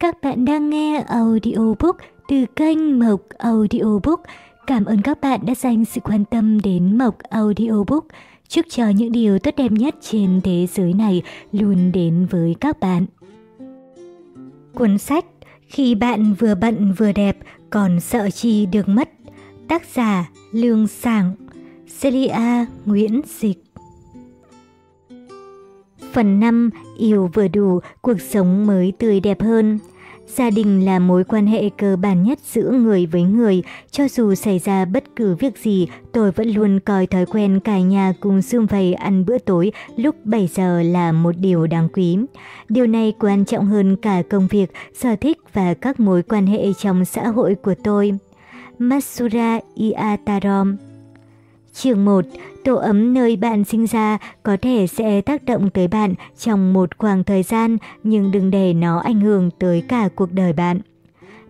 Các bạn đang nghe audiobook từ kênh Mộc Audiobook. Cảm ơn các bạn đã dành sự quan tâm đến Mộc Audiobook. Chúc cho những điều tốt đẹp nhất trên thế giới này luôn đến với các bạn. Cuốn sách Khi bạn vừa bận vừa đẹp còn sợ chi được mất, Tác giả Lương Sảng Celia Nguyễn Dịch Phần 5 Yêu vừa đủ, cuộc sống mới tươi đẹp hơn Gia đình là mối quan hệ cơ bản nhất giữa người với người. Cho dù xảy ra bất cứ việc gì, tôi vẫn luôn coi thói quen cả nhà cùng xương vầy ăn bữa tối lúc 7 giờ là một điều đáng quý. Điều này quan trọng hơn cả công việc, sở thích và các mối quan hệ trong xã hội của tôi. Masura Iatarom Chương 1. Tổ ấm nơi bạn sinh ra có thể sẽ tác động tới bạn trong một khoảng thời gian, nhưng đừng để nó ảnh hưởng tới cả cuộc đời bạn.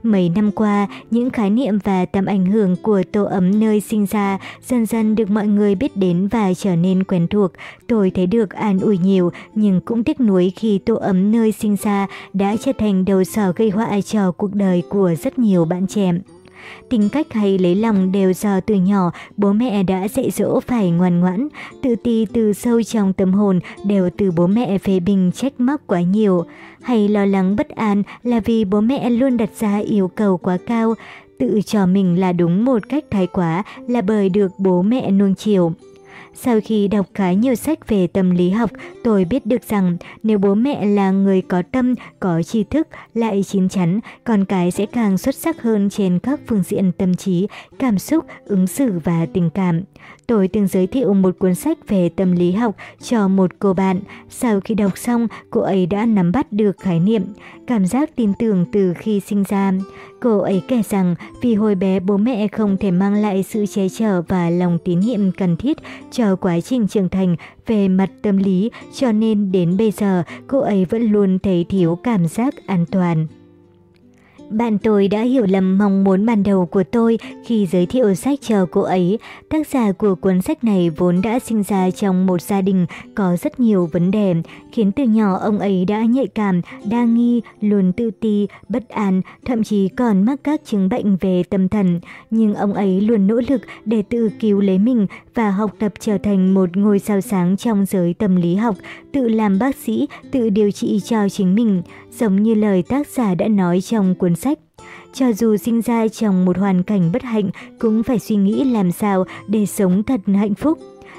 Mấy năm qua, những khái niệm và tầm ảnh hưởng của tổ ấm nơi sinh ra dần dần được mọi người biết đến và trở nên quen thuộc. Tôi thấy được an ủi nhiều, nhưng cũng tiếc nuối khi tổ ấm nơi sinh ra đã trở thành đầu sỏ gây họa cho cuộc đời của rất nhiều bạn trẻ. Tính cách hay lấy lòng đều do từ nhỏ bố mẹ đã dạy dỗ phải ngoan ngoãn, tự ti từ sâu trong tâm hồn đều từ bố mẹ phê bình trách móc quá nhiều. Hay lo lắng bất an là vì bố mẹ luôn đặt ra yêu cầu quá cao, tự cho mình là đúng một cách thái quá là bởi được bố mẹ nuông chiều. Sau khi đọc khá nhiều sách về tâm lý học, tôi biết được rằng nếu bố mẹ là người có tâm, có tri thức, lại chín chắn, con cái sẽ càng xuất sắc hơn trên các phương diện tâm trí, cảm xúc, ứng xử và tình cảm. Tôi từng giới thiệu một cuốn sách về tâm lý học cho một cô bạn. Sau khi đọc xong, cô ấy đã nắm bắt được khái niệm, cảm giác tin tưởng từ khi sinh ra. Cô ấy kể rằng vì hồi bé bố mẹ không thể mang lại sự che chở và lòng tín nhiệm cần thiết cho quá trình trưởng thành về mặt tâm lý cho nên đến bây giờ cô ấy vẫn luôn thấy thiếu cảm giác an toàn. Bạn tôi đã hiểu lầm mong muốn ban đầu của tôi khi giới thiệu sách cho cô ấy. Tác giả của cuốn sách này vốn đã sinh ra trong một gia đình có rất nhiều vấn đề, khiến từ nhỏ ông ấy đã nhạy cảm, đa nghi, luôn tự ti, bất an, thậm chí còn mắc các chứng bệnh về tâm thần. Nhưng ông ấy luôn nỗ lực để tự cứu lấy mình và học tập trở thành một ngôi sao sáng trong giới tâm lý học, tự làm bác sĩ, tự điều trị cho chính mình, giống như lời tác giả đã nói trong cuốn sách. Cho dù sinh ra trong một hoàn cảnh bất hạnh cũng phải suy nghĩ làm sao để sống thật hạnh phúc.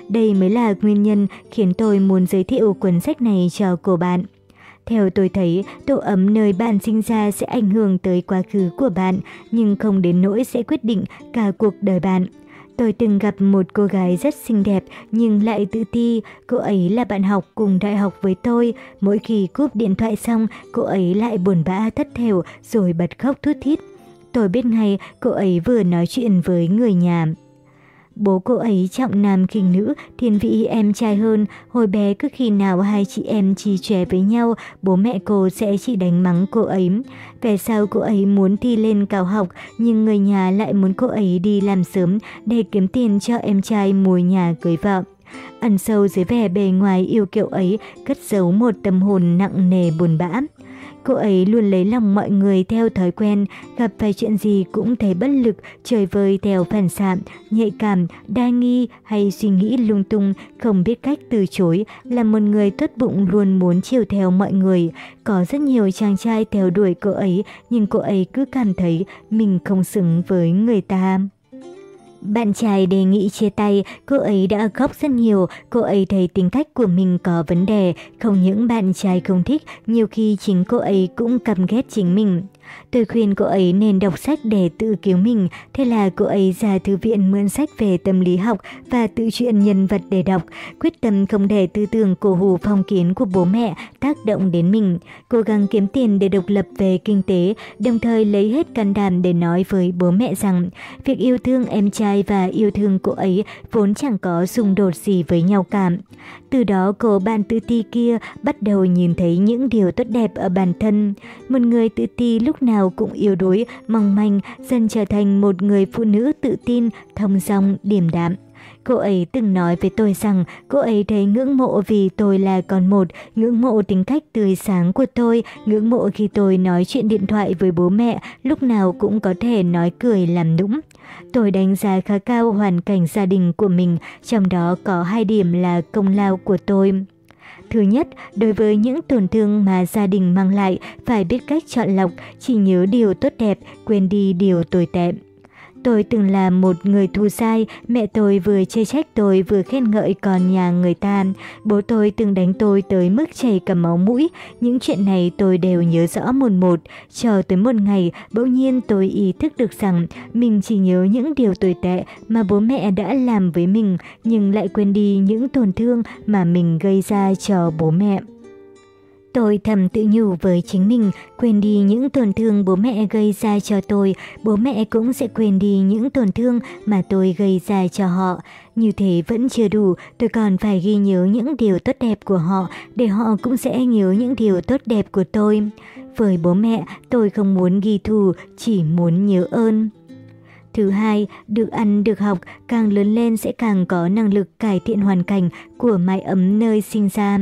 Đây mới là nguyên nhân khiến tôi muốn giới thiệu cuốn sách này cho cô bạn. Theo tôi thấy, độ ấm nơi bạn sinh ra sẽ ảnh hưởng tới quá khứ của bạn, nhưng không đến nỗi sẽ quyết định cả cuộc đời bạn. Tôi từng gặp một cô gái rất xinh đẹp nhưng lại tự ti. Cô ấy là bạn học cùng đại học với tôi. Mỗi khi cúp điện thoại xong, cô ấy lại buồn bã thất thểu rồi bật khóc thút thít. Tôi biết ngay cô ấy vừa nói chuyện với người nhà. Bố cô ấy trọng nam khinh nữ, thiên vị em trai hơn. Hồi bé cứ khi nào hai chị em chi trẻ với nhau, bố mẹ cô sẽ chỉ đánh mắng cô ấy. Về sau cô ấy muốn thi lên cao học, nhưng người nhà lại muốn cô ấy đi làm sớm để kiếm tiền cho em trai mua nhà cưới vợ. Ẩn sâu dưới vẻ bề ngoài yêu kiệu ấy, cất giấu một tâm hồn nặng nề buồn bã. Cô ấy luôn lấy lòng mọi người theo thói quen, gặp phải chuyện gì cũng thấy bất lực, trời vơi theo phản xạ, nhạy cảm, đa nghi hay suy nghĩ lung tung, không biết cách từ chối, là một người tốt bụng luôn muốn chiều theo mọi người. Có rất nhiều chàng trai theo đuổi cô ấy, nhưng cô ấy cứ cảm thấy mình không xứng với người ta. Bạn trai đề nghị chia tay, cô ấy đã khóc rất nhiều, cô ấy thấy tính cách của mình có vấn đề, không những bạn trai không thích, nhiều khi chính cô ấy cũng căm ghét chính mình. Tôi khuyên cô ấy nên đọc sách để tự cứu mình, thế là cô ấy ra thư viện mượn sách về tâm lý học và tự truyện nhân vật để đọc, quyết tâm không để tư tưởng cổ hủ phong kiến của bố mẹ tác động đến mình, cố gắng kiếm tiền để độc lập về kinh tế, đồng thời lấy hết can đảm để nói với bố mẹ rằng việc yêu thương em trai và yêu thương cô ấy vốn chẳng có xung đột gì với nhau cả. Từ đó cô bạn tự ti kia bắt đầu nhìn thấy những điều tốt đẹp ở bản thân. Một người tự ti lúc nào cũng yếu đuối, mong manh, dần trở thành một người phụ nữ tự tin, thông dong, điềm đạm. Cô ấy từng nói với tôi rằng cô ấy thấy ngưỡng mộ vì tôi là con một, ngưỡng mộ tính cách tươi sáng của tôi, ngưỡng mộ khi tôi nói chuyện điện thoại với bố mẹ, lúc nào cũng có thể nói cười làm nũng. Tôi đánh giá khá cao hoàn cảnh gia đình của mình, trong đó có hai điểm là công lao của tôi. Thứ nhất, đối với những tổn thương mà gia đình mang lại, phải biết cách chọn lọc, chỉ nhớ điều tốt đẹp, quên đi điều tồi tệ. Tôi từng là một người thù sai, mẹ tôi vừa chê trách tôi vừa khen ngợi con nhà người ta. Bố tôi từng đánh tôi tới mức chảy cả máu mũi, những chuyện này tôi đều nhớ rõ một một. chờ tới một ngày, bỗng nhiên tôi ý thức được rằng mình chỉ nhớ những điều tồi tệ mà bố mẹ đã làm với mình, nhưng lại quên đi những tổn thương mà mình gây ra cho bố mẹ. Tôi thầm tự nhủ với chính mình, quên đi những tổn thương bố mẹ gây ra cho tôi, bố mẹ cũng sẽ quên đi những tổn thương mà tôi gây ra cho họ. Như thế vẫn chưa đủ, tôi còn phải ghi nhớ những điều tốt đẹp của họ, để họ cũng sẽ nhớ những điều tốt đẹp của tôi. Với bố mẹ, tôi không muốn ghi thù, chỉ muốn nhớ ơn. Thứ hai, được ăn được học, càng lớn lên sẽ càng có năng lực cải thiện hoàn cảnh của mái ấm nơi sinh ra.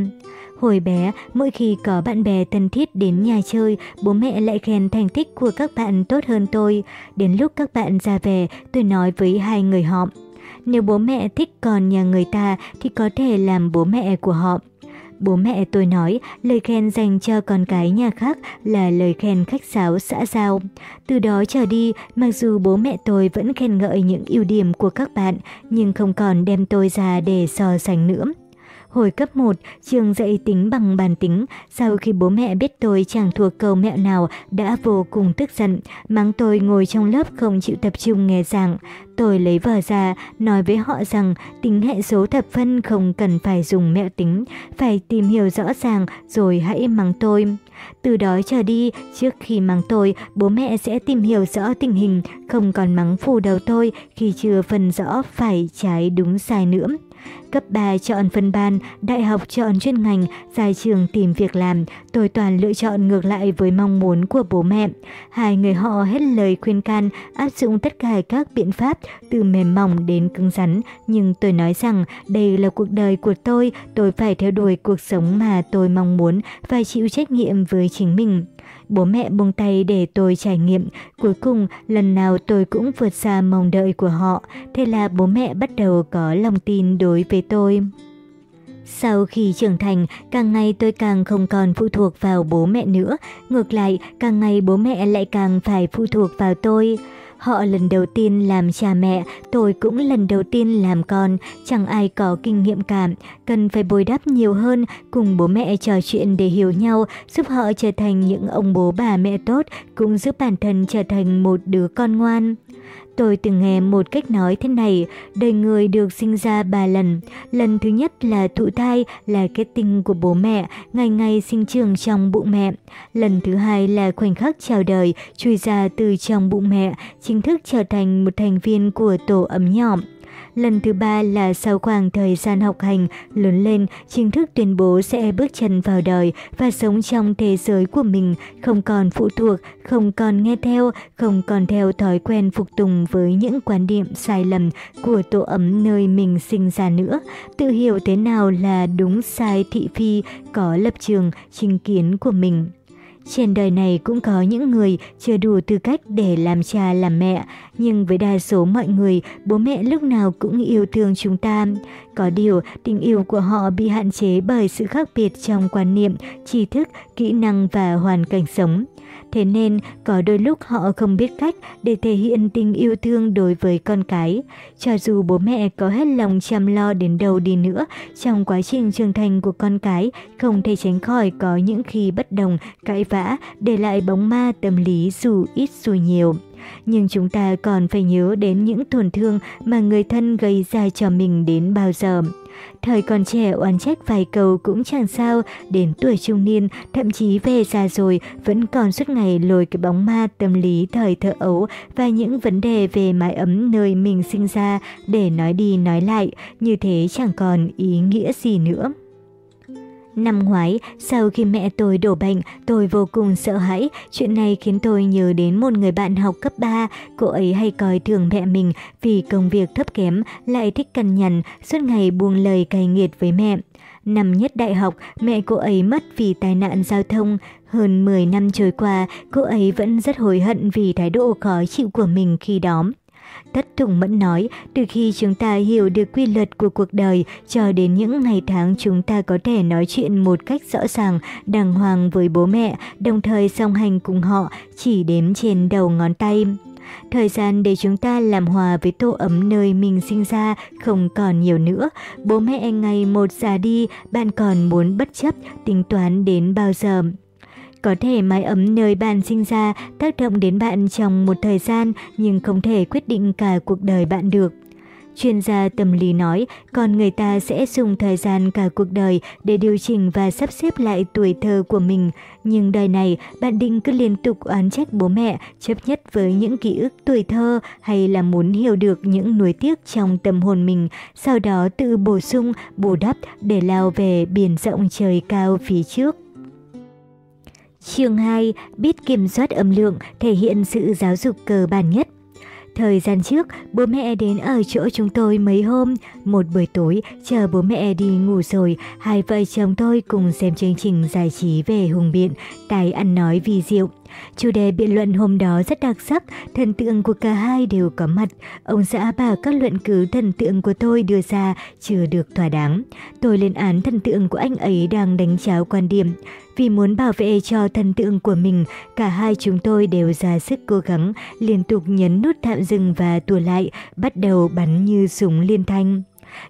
Hồi bé, mỗi khi có bạn bè thân thiết đến nhà chơi, bố mẹ lại khen thành tích của các bạn tốt hơn tôi. Đến lúc các bạn ra về, tôi nói với hai người họ. Nếu bố mẹ thích con nhà người ta thì có thể làm bố mẹ của họ. Bố mẹ tôi nói lời khen dành cho con cái nhà khác là lời khen khách sáo xã giao. Từ đó trở đi, mặc dù bố mẹ tôi vẫn khen ngợi những ưu điểm của các bạn, nhưng không còn đem tôi ra để so sánh nữa. Hồi cấp 1, trường dạy tính bằng bàn tính, sau khi bố mẹ biết tôi chẳng thuộc câu mẹo nào đã vô cùng tức giận, mắng tôi ngồi trong lớp không chịu tập trung nghe giảng. Tôi lấy vở ra, nói với họ rằng tính hệ số thập phân không cần phải dùng mẹo tính, phải tìm hiểu rõ ràng rồi hãy mắng tôi. Từ đó trở đi, trước khi mắng tôi, bố mẹ sẽ tìm hiểu rõ tình hình, không còn mắng phù đầu tôi khi chưa phân rõ phải trái đúng sai nữa. Cấp 3 chọn phân ban, đại học chọn chuyên ngành, ra trường tìm việc làm, tôi toàn lựa chọn ngược lại với mong muốn của bố mẹ. Hai người họ hết lời khuyên can, áp dụng tất cả các biện pháp từ mềm mỏng đến cứng rắn, nhưng tôi nói rằng đây là cuộc đời của tôi, tôi phải theo đuổi cuộc sống mà tôi mong muốn, phải chịu trách nhiệm với chính mình. Bố mẹ buông tay để tôi trải nghiệm. Cuối cùng, lần nào tôi cũng vượt xa mong đợi của họ. Thế là bố mẹ bắt đầu có lòng tin đối với tôi. Sau khi trưởng thành, càng ngày tôi càng không còn phụ thuộc vào bố mẹ nữa. Ngược lại, càng ngày bố mẹ lại càng phải phụ thuộc vào tôi. Họ lần đầu tiên làm cha mẹ, tôi cũng lần đầu tiên làm con, chẳng ai có kinh nghiệm cảm, cần phải bồi đắp nhiều hơn, cùng bố mẹ trò chuyện để hiểu nhau, giúp họ trở thành những ông bố bà mẹ tốt, cũng giúp bản thân trở thành một đứa con ngoan. Tôi từng nghe một cách nói thế này, đời người được sinh ra ba lần. Lần thứ nhất là thụ thai, là kết tinh của bố mẹ, ngày ngày sinh trưởng trong bụng mẹ. Lần thứ hai là khoảnh khắc chào đời, chui ra từ trong bụng mẹ, chính thức trở thành một thành viên của tổ ấm nhỏ. Lần thứ ba là sau khoảng thời gian học hành, lớn lên, chính thức tuyên bố sẽ bước chân vào đời và sống trong thế giới của mình, không còn phụ thuộc, không còn nghe theo, không còn theo thói quen phục tùng với những quan điểm sai lầm của tổ ấm nơi mình sinh ra nữa. Tự hiểu thế nào là đúng sai thị phi, có lập trường, chính kiến của mình. Trên đời này cũng có những người chưa đủ tư cách để làm cha làm mẹ, nhưng với đa số mọi người, bố mẹ lúc nào cũng yêu thương chúng ta. Có điều, tình yêu của họ bị hạn chế bởi sự khác biệt trong quan niệm, tri thức, kỹ năng và hoàn cảnh sống. Thế nên, có đôi lúc họ không biết cách để thể hiện tình yêu thương đối với con cái. Cho dù bố mẹ có hết lòng chăm lo đến đâu đi nữa, trong quá trình trưởng thành của con cái, không thể tránh khỏi có những khi bất đồng, cãi vã, để lại bóng ma tâm lý dù ít dù nhiều. Nhưng chúng ta còn phải nhớ đến những tổn thương mà người thân gây ra cho mình đến bao giờ. Thời còn trẻ oán trách vài câu cũng chẳng sao, đến tuổi trung niên, thậm chí về già rồi, vẫn còn suốt ngày lôi cái bóng ma tâm lý thời thơ ấu và những vấn đề về mái ấm nơi mình sinh ra để nói đi nói lại, như thế chẳng còn ý nghĩa gì nữa. Năm ngoái, sau khi mẹ tôi đổ bệnh, tôi vô cùng sợ hãi. Chuyện này khiến tôi nhớ đến một người bạn học cấp 3. Cô ấy hay coi thường mẹ mình vì công việc thấp kém, lại thích cằn nhằn, suốt ngày buông lời cay nghiệt với mẹ. Năm nhất đại học, mẹ cô ấy mất vì tai nạn giao thông. Hơn 10 năm trôi qua, cô ấy vẫn rất hối hận vì thái độ khó chịu của mình khi đó. Tất Tùng Mẫn nói, từ khi chúng ta hiểu được quy luật của cuộc đời cho đến những ngày tháng chúng ta có thể nói chuyện một cách rõ ràng, đàng hoàng với bố mẹ, đồng thời song hành cùng họ chỉ đếm trên đầu ngón tay. Thời gian để chúng ta làm hòa với tổ ấm nơi mình sinh ra không còn nhiều nữa. Bố mẹ ngày một già đi, bạn còn muốn bất chấp, tính toán đến bao giờ? Có thể mái ấm nơi bạn sinh ra tác động đến bạn trong một thời gian nhưng không thể quyết định cả cuộc đời bạn được. Chuyên gia tâm lý nói, con người ta sẽ dùng thời gian cả cuộc đời để điều chỉnh và sắp xếp lại tuổi thơ của mình. Nhưng đời này, bạn định cứ liên tục oán trách bố mẹ, chấp nhất với những ký ức tuổi thơ hay là muốn hiểu được những nuối tiếc trong tâm hồn mình, sau đó tự bổ sung, bù đắp để lao về biển rộng trời cao phía trước. Chương 2. Biết kiểm soát âm lượng thể hiện sự giáo dục cơ bản nhất. Thời gian trước, bố mẹ đến ở chỗ chúng tôi mấy hôm. Một buổi tối, chờ bố mẹ đi ngủ rồi, hai vợ chồng tôi cùng xem chương trình giải trí về hùng biện, tài ăn nói vì diệu. Chủ đề biện luận hôm đó rất đặc sắc, thần tượng của cả hai đều có mặt. Ông xã bảo các luận cứ thần tượng của tôi đưa ra chưa được thỏa đáng. Tôi lên án thần tượng của anh ấy đang đánh cháo quan điểm. Vì muốn bảo vệ cho thần tượng của mình, cả hai chúng tôi đều ra sức cố gắng, liên tục nhấn nút tạm dừng và tua lại, bắt đầu bắn như súng liên thanh.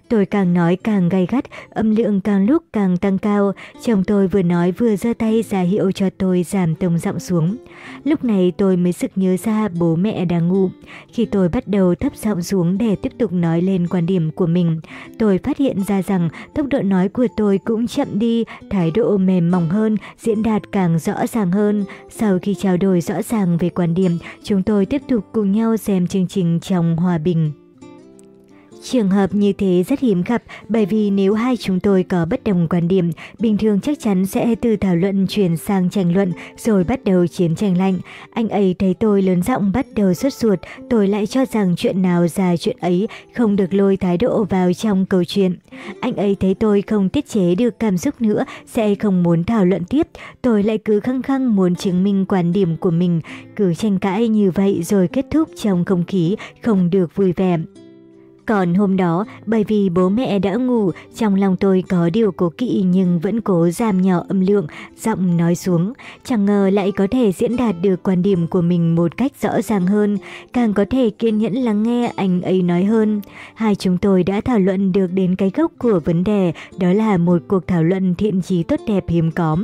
Tôi càng nói càng gay gắt, âm lượng càng lúc càng tăng cao. Chồng tôi vừa nói vừa giơ tay ra hiệu cho tôi giảm tông giọng xuống. Lúc này tôi mới sực nhớ ra bố mẹ đang ngủ. Khi tôi bắt đầu thấp giọng xuống để tiếp tục nói lên quan điểm của mình, tôi phát hiện ra rằng tốc độ nói của tôi cũng chậm đi, thái độ mềm mỏng hơn, diễn đạt càng rõ ràng hơn. Sau khi trao đổi rõ ràng về quan điểm, chúng tôi tiếp tục cùng nhau xem chương trình trong hòa bình. Trường hợp như thế rất hiếm gặp bởi vì nếu hai chúng tôi có bất đồng quan điểm, bình thường chắc chắn sẽ từ thảo luận chuyển sang tranh luận rồi bắt đầu chiến tranh lạnh. Anh ấy thấy tôi lớn giọng bắt đầu xuất ruột, tôi lại cho rằng chuyện nào ra chuyện ấy không được lôi thái độ vào trong câu chuyện. Anh ấy thấy tôi không tiết chế được cảm xúc nữa sẽ không muốn thảo luận tiếp, tôi lại cứ khăng khăng muốn chứng minh quan điểm của mình, cứ tranh cãi như vậy rồi kết thúc trong không khí không được vui vẻ. Còn hôm đó, bởi vì bố mẹ đã ngủ, trong lòng tôi có điều cố kỵ nhưng vẫn cố giảm nhỏ âm lượng, giọng nói xuống. Chẳng ngờ lại có thể diễn đạt được quan điểm của mình một cách rõ ràng hơn, càng có thể kiên nhẫn lắng nghe anh ấy nói hơn. Hai chúng tôi đã thảo luận được đến cái gốc của vấn đề, đó là một cuộc thảo luận thiện trí tốt đẹp hiếm có.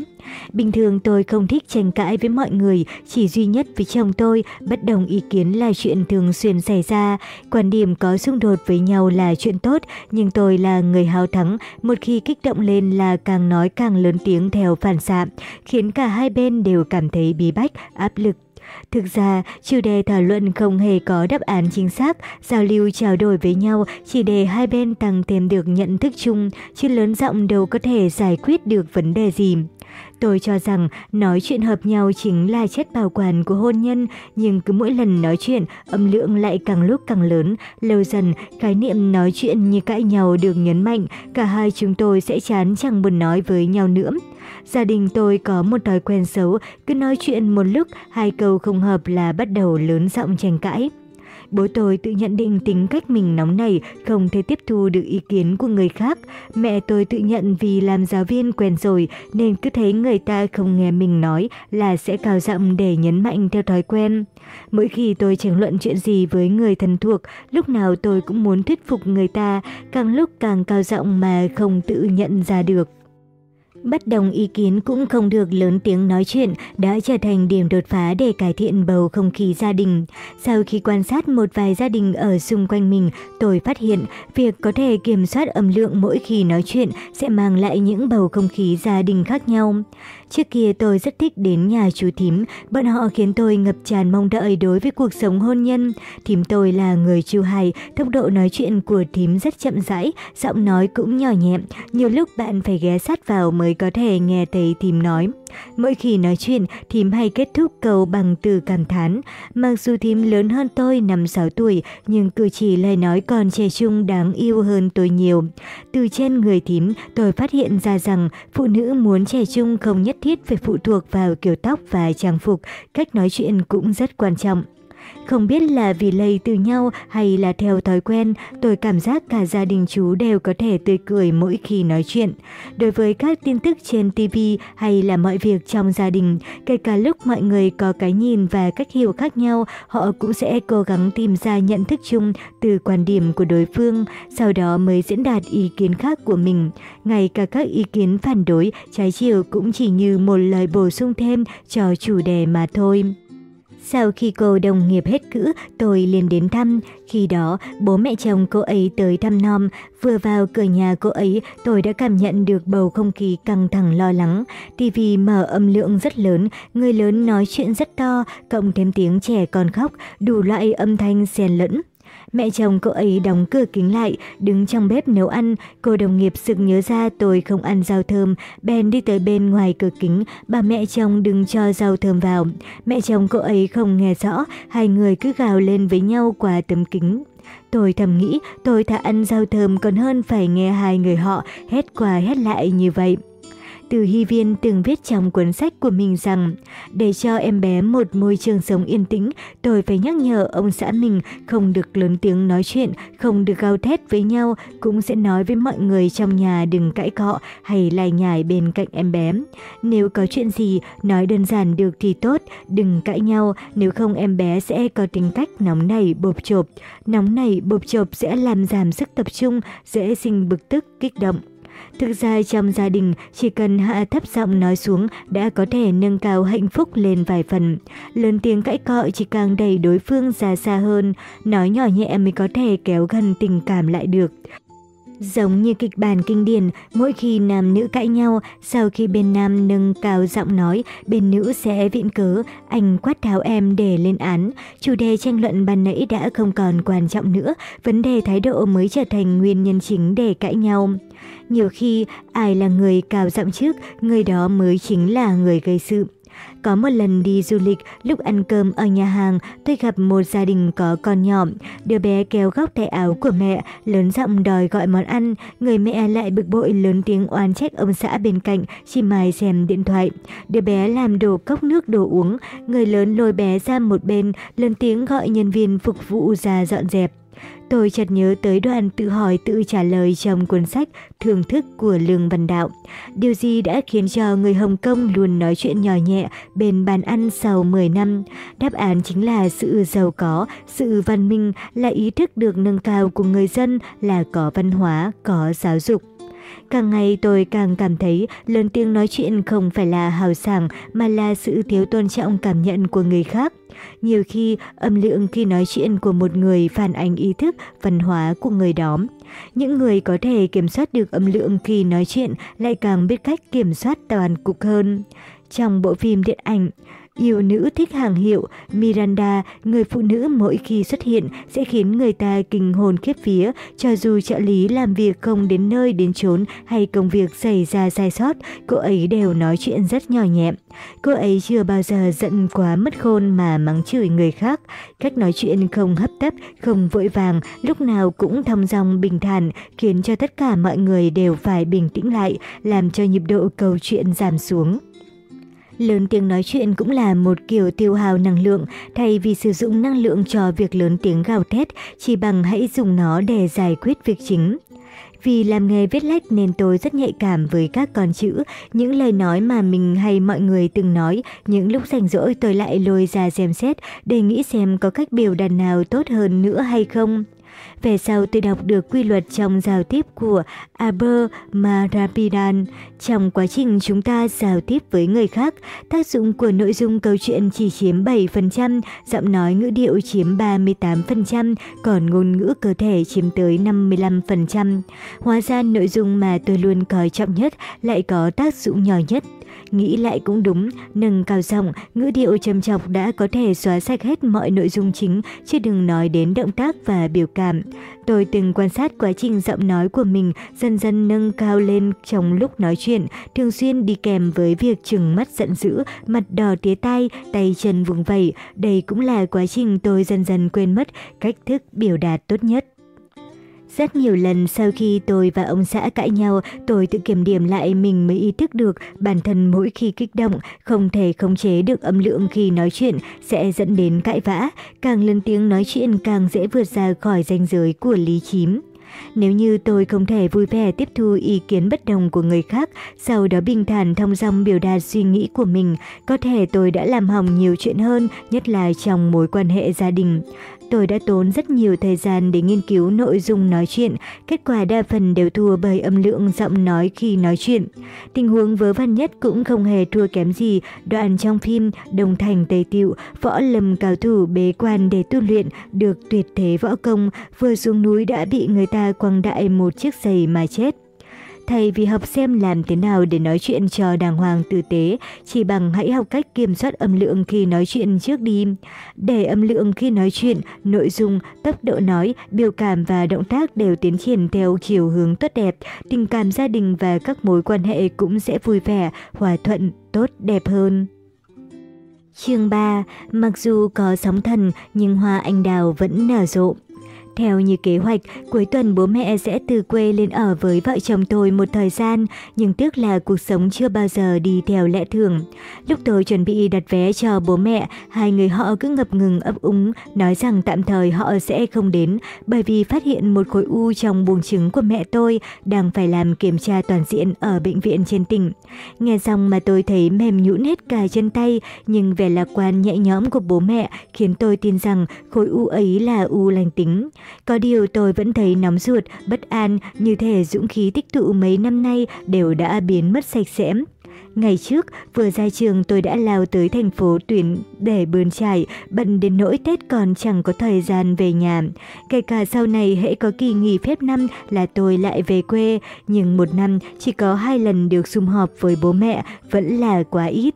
Bình thường tôi không thích tranh cãi với mọi người, chỉ duy nhất với chồng tôi, bất đồng ý kiến là chuyện thường xuyên xảy ra. Quan điểm có xung đột với nhau là chuyện tốt, nhưng tôi là người hào thắng, một khi kích động lên là càng nói càng lớn tiếng theo phản xạ, khiến cả hai bên đều cảm thấy bí bách, áp lực. Thực ra, chủ đề thảo luận không hề có đáp án chính xác, giao lưu trao đổi với nhau chỉ để hai bên tăng thêm được nhận thức chung, chứ lớn giọng đâu có thể giải quyết được vấn đề gì. Tôi cho rằng nói chuyện hợp nhau chính là chất bảo quản của hôn nhân, nhưng cứ mỗi lần nói chuyện, âm lượng lại càng lúc càng lớn. Lâu dần, khái niệm nói chuyện như cãi nhau được nhấn mạnh, cả hai chúng tôi sẽ chán chẳng buồn nói với nhau nữa. Gia đình tôi có một thói quen xấu, cứ nói chuyện một lúc, hai câu không hợp là bắt đầu lớn giọng tranh cãi. Bố tôi tự nhận định tính cách mình nóng nảy, không thể tiếp thu được ý kiến của người khác. Mẹ tôi tự nhận vì làm giáo viên quen rồi nên cứ thấy người ta không nghe mình nói là sẽ cao giọng để nhấn mạnh theo thói quen. Mỗi khi tôi tranh luận chuyện gì với người thân thuộc, lúc nào tôi cũng muốn thuyết phục người ta, càng lúc càng cao giọng mà không tự nhận ra được. Bất đồng ý kiến cũng không được lớn tiếng nói chuyện đã trở thành điểm đột phá để cải thiện bầu không khí gia đình. Sau khi quan sát một vài gia đình ở xung quanh mình, tôi phát hiện việc có thể kiểm soát âm lượng mỗi khi nói chuyện sẽ mang lại những bầu không khí gia đình khác nhau. Trước kia tôi rất thích đến nhà chú thím, bọn họ khiến tôi ngập tràn mong đợi đối với cuộc sống hôn nhân. Thím tôi là người chu hài, tốc độ nói chuyện của thím rất chậm rãi, giọng nói cũng nhỏ nhẹ, nhiều lúc bạn phải ghé sát vào mới có thể nghe thấy thím nói. Mỗi khi nói chuyện, thím hay kết thúc câu bằng từ cảm thán. Mặc dù thím lớn hơn tôi 5-6 tuổi, nhưng cử chỉ lời nói còn trẻ trung đáng yêu hơn tôi nhiều. Từ trên người thím, tôi phát hiện ra rằng phụ nữ muốn trẻ trung không nhất thiết phải phụ thuộc vào kiểu tóc và trang phục, cách nói chuyện cũng rất quan trọng. Không biết là vì lây từ nhau hay là theo thói quen, tôi cảm giác cả gia đình chú đều có thể tươi cười mỗi khi nói chuyện. Đối với các tin tức trên TV hay là mọi việc trong gia đình, kể cả lúc mọi người có cái nhìn và cách hiểu khác nhau, họ cũng sẽ cố gắng tìm ra nhận thức chung từ quan điểm của đối phương, sau đó mới diễn đạt ý kiến khác của mình. Ngay cả các ý kiến phản đối, trái chiều cũng chỉ như một lời bổ sung thêm cho chủ đề mà thôi. Sau khi cô đồng nghiệp hết cữ, tôi liền đến thăm. Khi đó, bố mẹ chồng cô ấy tới thăm nom. Vừa vào cửa nhà cô ấy, tôi đã cảm nhận được bầu không khí căng thẳng lo lắng. TV mở âm lượng rất lớn, người lớn nói chuyện rất to, cộng thêm tiếng trẻ còn khóc, đủ loại âm thanh xen lẫn. Mẹ chồng cô ấy đóng cửa kính lại, đứng trong bếp nấu ăn. Cô đồng nghiệp sực nhớ ra tôi không ăn rau thơm, bèn đi tới bên ngoài cửa kính, bà mẹ chồng đừng cho rau thơm vào. Mẹ chồng cô ấy không nghe rõ, hai người cứ gào lên với nhau qua tấm kính. Tôi thầm nghĩ tôi thà ăn rau thơm còn hơn phải nghe hai người họ hét qua hét lại như vậy. Từ Hy Viên từng viết trong cuốn sách của mình rằng để cho em bé một môi trường sống yên tĩnh, tôi phải nhắc nhở ông xã mình không được lớn tiếng nói chuyện, không được gào thét với nhau, cũng sẽ nói với mọi người trong nhà đừng cãi cọ hay lải nhải bên cạnh em bé. Nếu có chuyện gì, nói đơn giản được thì tốt, đừng cãi nhau, nếu không em bé sẽ có tính cách nóng nảy bộp chộp. Nóng nảy bộp chộp sẽ làm giảm sức tập trung, dễ sinh bực tức, kích động. Thực ra trong gia đình, chỉ cần hạ thấp giọng nói xuống đã có thể nâng cao hạnh phúc lên vài phần. Lớn tiếng cãi cọ chỉ càng đẩy đối phương ra xa hơn, nói nhỏ nhẹ mới có thể kéo gần tình cảm lại được. Giống như kịch bản kinh điển, mỗi khi nam nữ cãi nhau, sau khi bên nam nâng cao giọng nói, bên nữ sẽ viện cớ, anh quát tháo em để lên án. Chủ đề tranh luận ban nãy đã không còn quan trọng nữa, vấn đề thái độ mới trở thành nguyên nhân chính để cãi nhau. Nhiều khi, ai là người cao giọng trước, người đó mới chính là người gây sự. Có một lần đi du lịch, lúc ăn cơm ở nhà hàng, tôi gặp một gia đình có con nhỏ. Đứa bé kéo góc tay áo của mẹ, lớn giọng đòi gọi món ăn. Người mẹ lại bực bội lớn tiếng oán trách ông xã bên cạnh, chỉ mài xem điện thoại. Đứa bé làm đổ cốc nước đồ uống. Người lớn lôi bé ra một bên, lớn tiếng gọi nhân viên phục vụ ra dọn dẹp. Tôi chợt nhớ tới đoạn tự hỏi tự trả lời trong cuốn sách Thưởng thức của Lương Văn Đạo. Điều gì đã khiến cho người Hồng Kông luôn nói chuyện nhỏ nhẹ bên bàn ăn sau 10 năm? Đáp án chính là sự giàu có, sự văn minh, là ý thức được nâng cao của người dân, là có văn hóa, có giáo dục. Càng ngày tôi càng cảm thấy lớn tiếng nói chuyện không phải là hào sảng mà là sự thiếu tôn trọng cảm nhận của người khác. Nhiều khi âm lượng khi nói chuyện của một người phản ánh ý thức, văn hóa của người đó. Những người có thể kiểm soát được âm lượng khi nói chuyện lại càng biết cách kiểm soát toàn cục hơn. Trong bộ phim điện ảnh, Yêu nữ thích hàng hiệu, Miranda, người phụ nữ mỗi khi xuất hiện sẽ khiến người ta kinh hồn khiếp vía, cho dù trợ lý làm việc không đến nơi đến chốn hay công việc xảy ra sai sót, cô ấy đều nói chuyện rất nhỏ nhẹ. Cô ấy chưa bao giờ giận quá mất khôn mà mắng chửi người khác, cách nói chuyện không hấp tấp, không vội vàng, lúc nào cũng thong dong bình thản, khiến cho tất cả mọi người đều phải bình tĩnh lại, làm cho nhịp độ câu chuyện giảm xuống. Lớn tiếng nói chuyện cũng là một kiểu tiêu hao năng lượng, thay vì sử dụng năng lượng cho việc lớn tiếng gào thét, chỉ bằng hãy dùng nó để giải quyết việc chính. Vì làm nghề viết lách nên tôi rất nhạy cảm với các con chữ, những lời nói mà mình hay mọi người từng nói, những lúc rảnh rỗi tôi lại lôi ra xem xét để nghĩ xem có cách biểu đạt nào tốt hơn nữa hay không. Về sau tôi đọc được quy luật trong giao tiếp của Aber Marapidan. Trong quá trình chúng ta giao tiếp với người khác, tác dụng của nội dung câu chuyện chỉ chiếm 7%, giọng nói ngữ điệu chiếm 38%, còn ngôn ngữ cơ thể chiếm tới 55%. Hóa ra nội dung mà tôi luôn coi trọng nhất lại có tác dụng nhỏ nhất. Nghĩ lại cũng đúng, nâng cao giọng, ngữ điệu trầm chọc đã có thể xóa sạch hết mọi nội dung chính, chứ đừng nói đến động tác và biểu cảm. Tôi từng quan sát quá trình giọng nói của mình dần dần nâng cao lên trong lúc nói chuyện, thường xuyên đi kèm với việc trừng mắt giận dữ, mặt đỏ tía tay, tay chân vùng vẩy. Đây cũng là quá trình tôi dần dần quên mất cách thức biểu đạt tốt nhất. Rất nhiều lần sau khi tôi và ông xã cãi nhau, tôi tự kiểm điểm lại mình mới ý thức được bản thân mỗi khi kích động, không thể khống chế được âm lượng khi nói chuyện sẽ dẫn đến cãi vã. Càng lớn tiếng nói chuyện càng dễ vượt ra khỏi ranh giới của lý trí. Nếu như tôi không thể vui vẻ tiếp thu ý kiến bất đồng của người khác, sau đó bình thản thông dong biểu đạt suy nghĩ của mình, có thể tôi đã làm hỏng nhiều chuyện hơn, nhất là trong mối quan hệ gia đình. Tôi đã tốn rất nhiều thời gian để nghiên cứu nội dung nói chuyện, kết quả đa phần đều thua bởi âm lượng giọng nói khi nói chuyện. Tình huống vớ vẩn nhất cũng không hề thua kém gì đoạn trong phim Đồng Thành Tây Tiệu, võ lâm cao thủ bế quan để tu luyện được tuyệt thế võ công, vừa xuống núi đã bị người ta quăng đại một chiếc giày mà chết. Thay vì học xem làm thế nào để nói chuyện cho đàng hoàng tử tế, chỉ bằng hãy học cách kiểm soát âm lượng khi nói chuyện trước đi. Để âm lượng khi nói chuyện, nội dung, tốc độ nói, biểu cảm và động tác đều tiến triển theo chiều hướng tốt đẹp, tình cảm gia đình và các mối quan hệ cũng sẽ vui vẻ, hòa thuận, tốt đẹp hơn. Chương 3, mặc dù có sóng thần nhưng hoa anh đào vẫn nở rộ. Theo như kế hoạch, cuối tuần bố mẹ sẽ từ quê lên ở với vợ chồng tôi một thời gian, nhưng tiếc là cuộc sống chưa bao giờ đi theo lẽ thường. Lúc tôi chuẩn bị đặt vé cho bố mẹ, hai người họ cứ ngập ngừng ấp úng, nói rằng tạm thời họ sẽ không đến, bởi vì phát hiện một khối u trong buồng trứng của mẹ tôi đang phải làm kiểm tra toàn diện ở bệnh viện trên tỉnh. Nghe xong mà tôi thấy mềm nhũn hết cả chân tay, nhưng vẻ lạc quan nhẹ nhõm của bố mẹ khiến tôi tin rằng khối u ấy là u lành tính. Có điều tôi vẫn thấy nóng ruột, bất an, như thể dũng khí tích tụ mấy năm nay đều đã biến mất sạch sẽ. Ngày trước, vừa ra trường tôi đã lao tới thành phố tuyển để bươn trải, bận đến nỗi Tết còn chẳng có thời gian về nhà. Kể cả sau này hãy có kỳ nghỉ phép năm là tôi lại về quê, nhưng một năm chỉ có hai lần được sum họp với bố mẹ vẫn là quá ít.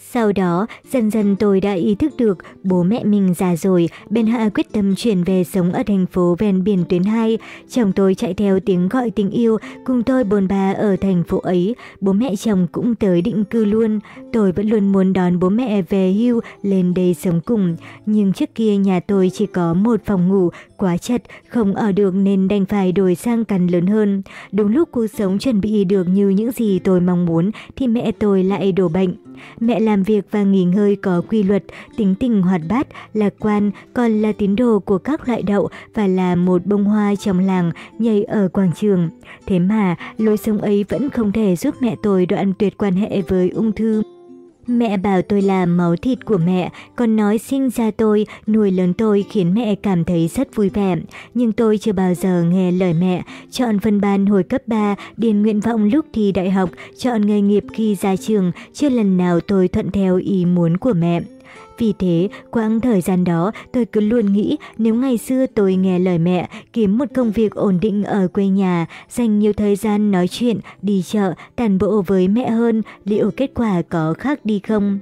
Sau đó, dần dần tôi đã ý thức được bố mẹ mình già rồi, bên hạ quyết tâm chuyển về sống ở thành phố ven biển tuyến 2. Chồng tôi chạy theo tiếng gọi tình yêu, cùng tôi bồn ba ở thành phố ấy. Bố mẹ chồng cũng tới định cư luôn. Tôi vẫn luôn muốn đón bố mẹ về hưu lên đây sống cùng. Nhưng trước kia nhà tôi chỉ có một phòng ngủ, quá chật, không ở được nên đành phải đổi sang căn lớn hơn. Đúng lúc cuộc sống chuẩn bị được như những gì tôi mong muốn thì mẹ tôi lại đổ bệnh. Mẹ làm việc và nghỉ ngơi có quy luật, tính tình hoạt bát, lạc quan, còn là tín đồ của các loại đậu và là một bông hoa trong làng nhảy ở quảng trường. Thế mà, lối sống ấy vẫn không thể giúp mẹ tôi đoạn tuyệt quan hệ với ung thư. Mẹ bảo tôi là máu thịt của mẹ, còn nói sinh ra tôi, nuôi lớn tôi khiến mẹ cảm thấy rất vui vẻ. Nhưng tôi chưa bao giờ nghe lời mẹ. Chọn phân ban hồi cấp 3, điền nguyện vọng lúc thi đại học, chọn nghề nghiệp khi ra trường, chưa lần nào tôi thuận theo ý muốn của mẹ. Vì thế, quãng thời gian đó, tôi cứ luôn nghĩ nếu ngày xưa tôi nghe lời mẹ, kiếm một công việc ổn định ở quê nhà, dành nhiều thời gian nói chuyện, đi chợ, tàn bộ với mẹ hơn, liệu kết quả có khác đi không?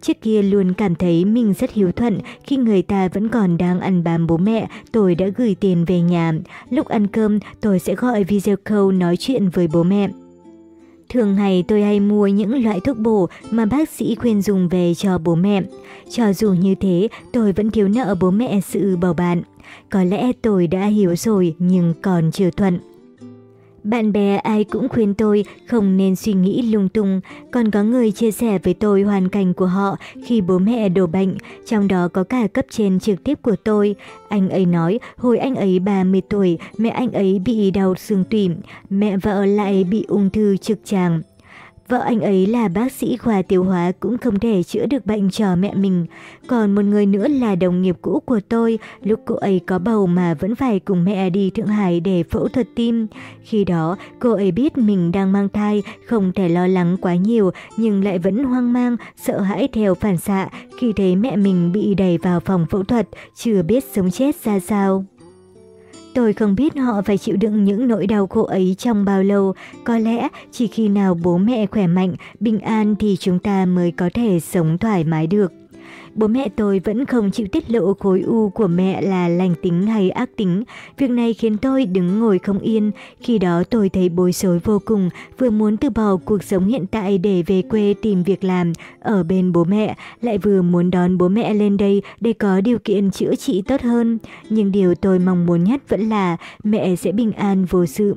Trước kia luôn cảm thấy mình rất hiếu thuận, khi người ta vẫn còn đang ăn bám bố mẹ, tôi đã gửi tiền về nhà. Lúc ăn cơm, tôi sẽ gọi video call nói chuyện với bố mẹ. Thường ngày tôi hay mua những loại thuốc bổ mà bác sĩ khuyên dùng về cho bố mẹ. Cho dù như thế, tôi vẫn thiếu nợ bố mẹ sự bầu bạn. Có lẽ tôi đã hiểu rồi nhưng còn chưa thuận. Bạn bè ai cũng khuyên tôi không nên suy nghĩ lung tung, còn có người chia sẻ với tôi hoàn cảnh của họ khi bố mẹ đổ bệnh, trong đó có cả cấp trên trực tiếp của tôi. Anh ấy nói hồi anh ấy 30 tuổi, mẹ anh ấy bị đau xương tủy, mẹ vợ lại bị ung thư trực tràng. Vợ anh ấy là bác sĩ khoa tiêu hóa cũng không thể chữa được bệnh cho mẹ mình. Còn một người nữa là đồng nghiệp cũ của tôi, lúc cô ấy có bầu mà vẫn phải cùng mẹ đi Thượng Hải để phẫu thuật tim. Khi đó, cô ấy biết mình đang mang thai, không thể lo lắng quá nhiều, nhưng lại vẫn hoang mang, sợ hãi theo phản xạ khi thấy mẹ mình bị đẩy vào phòng phẫu thuật, chưa biết sống chết ra sao. Tôi không biết họ phải chịu đựng những nỗi đau khổ ấy trong bao lâu. Có lẽ chỉ khi nào bố mẹ khỏe mạnh, bình an thì chúng ta mới có thể sống thoải mái được. Bố mẹ tôi vẫn không chịu tiết lộ khối u của mẹ là lành tính hay ác tính. Việc này khiến tôi đứng ngồi không yên. Khi đó tôi thấy bối rối vô cùng, vừa muốn từ bỏ cuộc sống hiện tại để về quê tìm việc làm ở bên bố mẹ, lại vừa muốn đón bố mẹ lên đây để có điều kiện chữa trị tốt hơn. Nhưng điều tôi mong muốn nhất vẫn là mẹ sẽ bình an vô sự.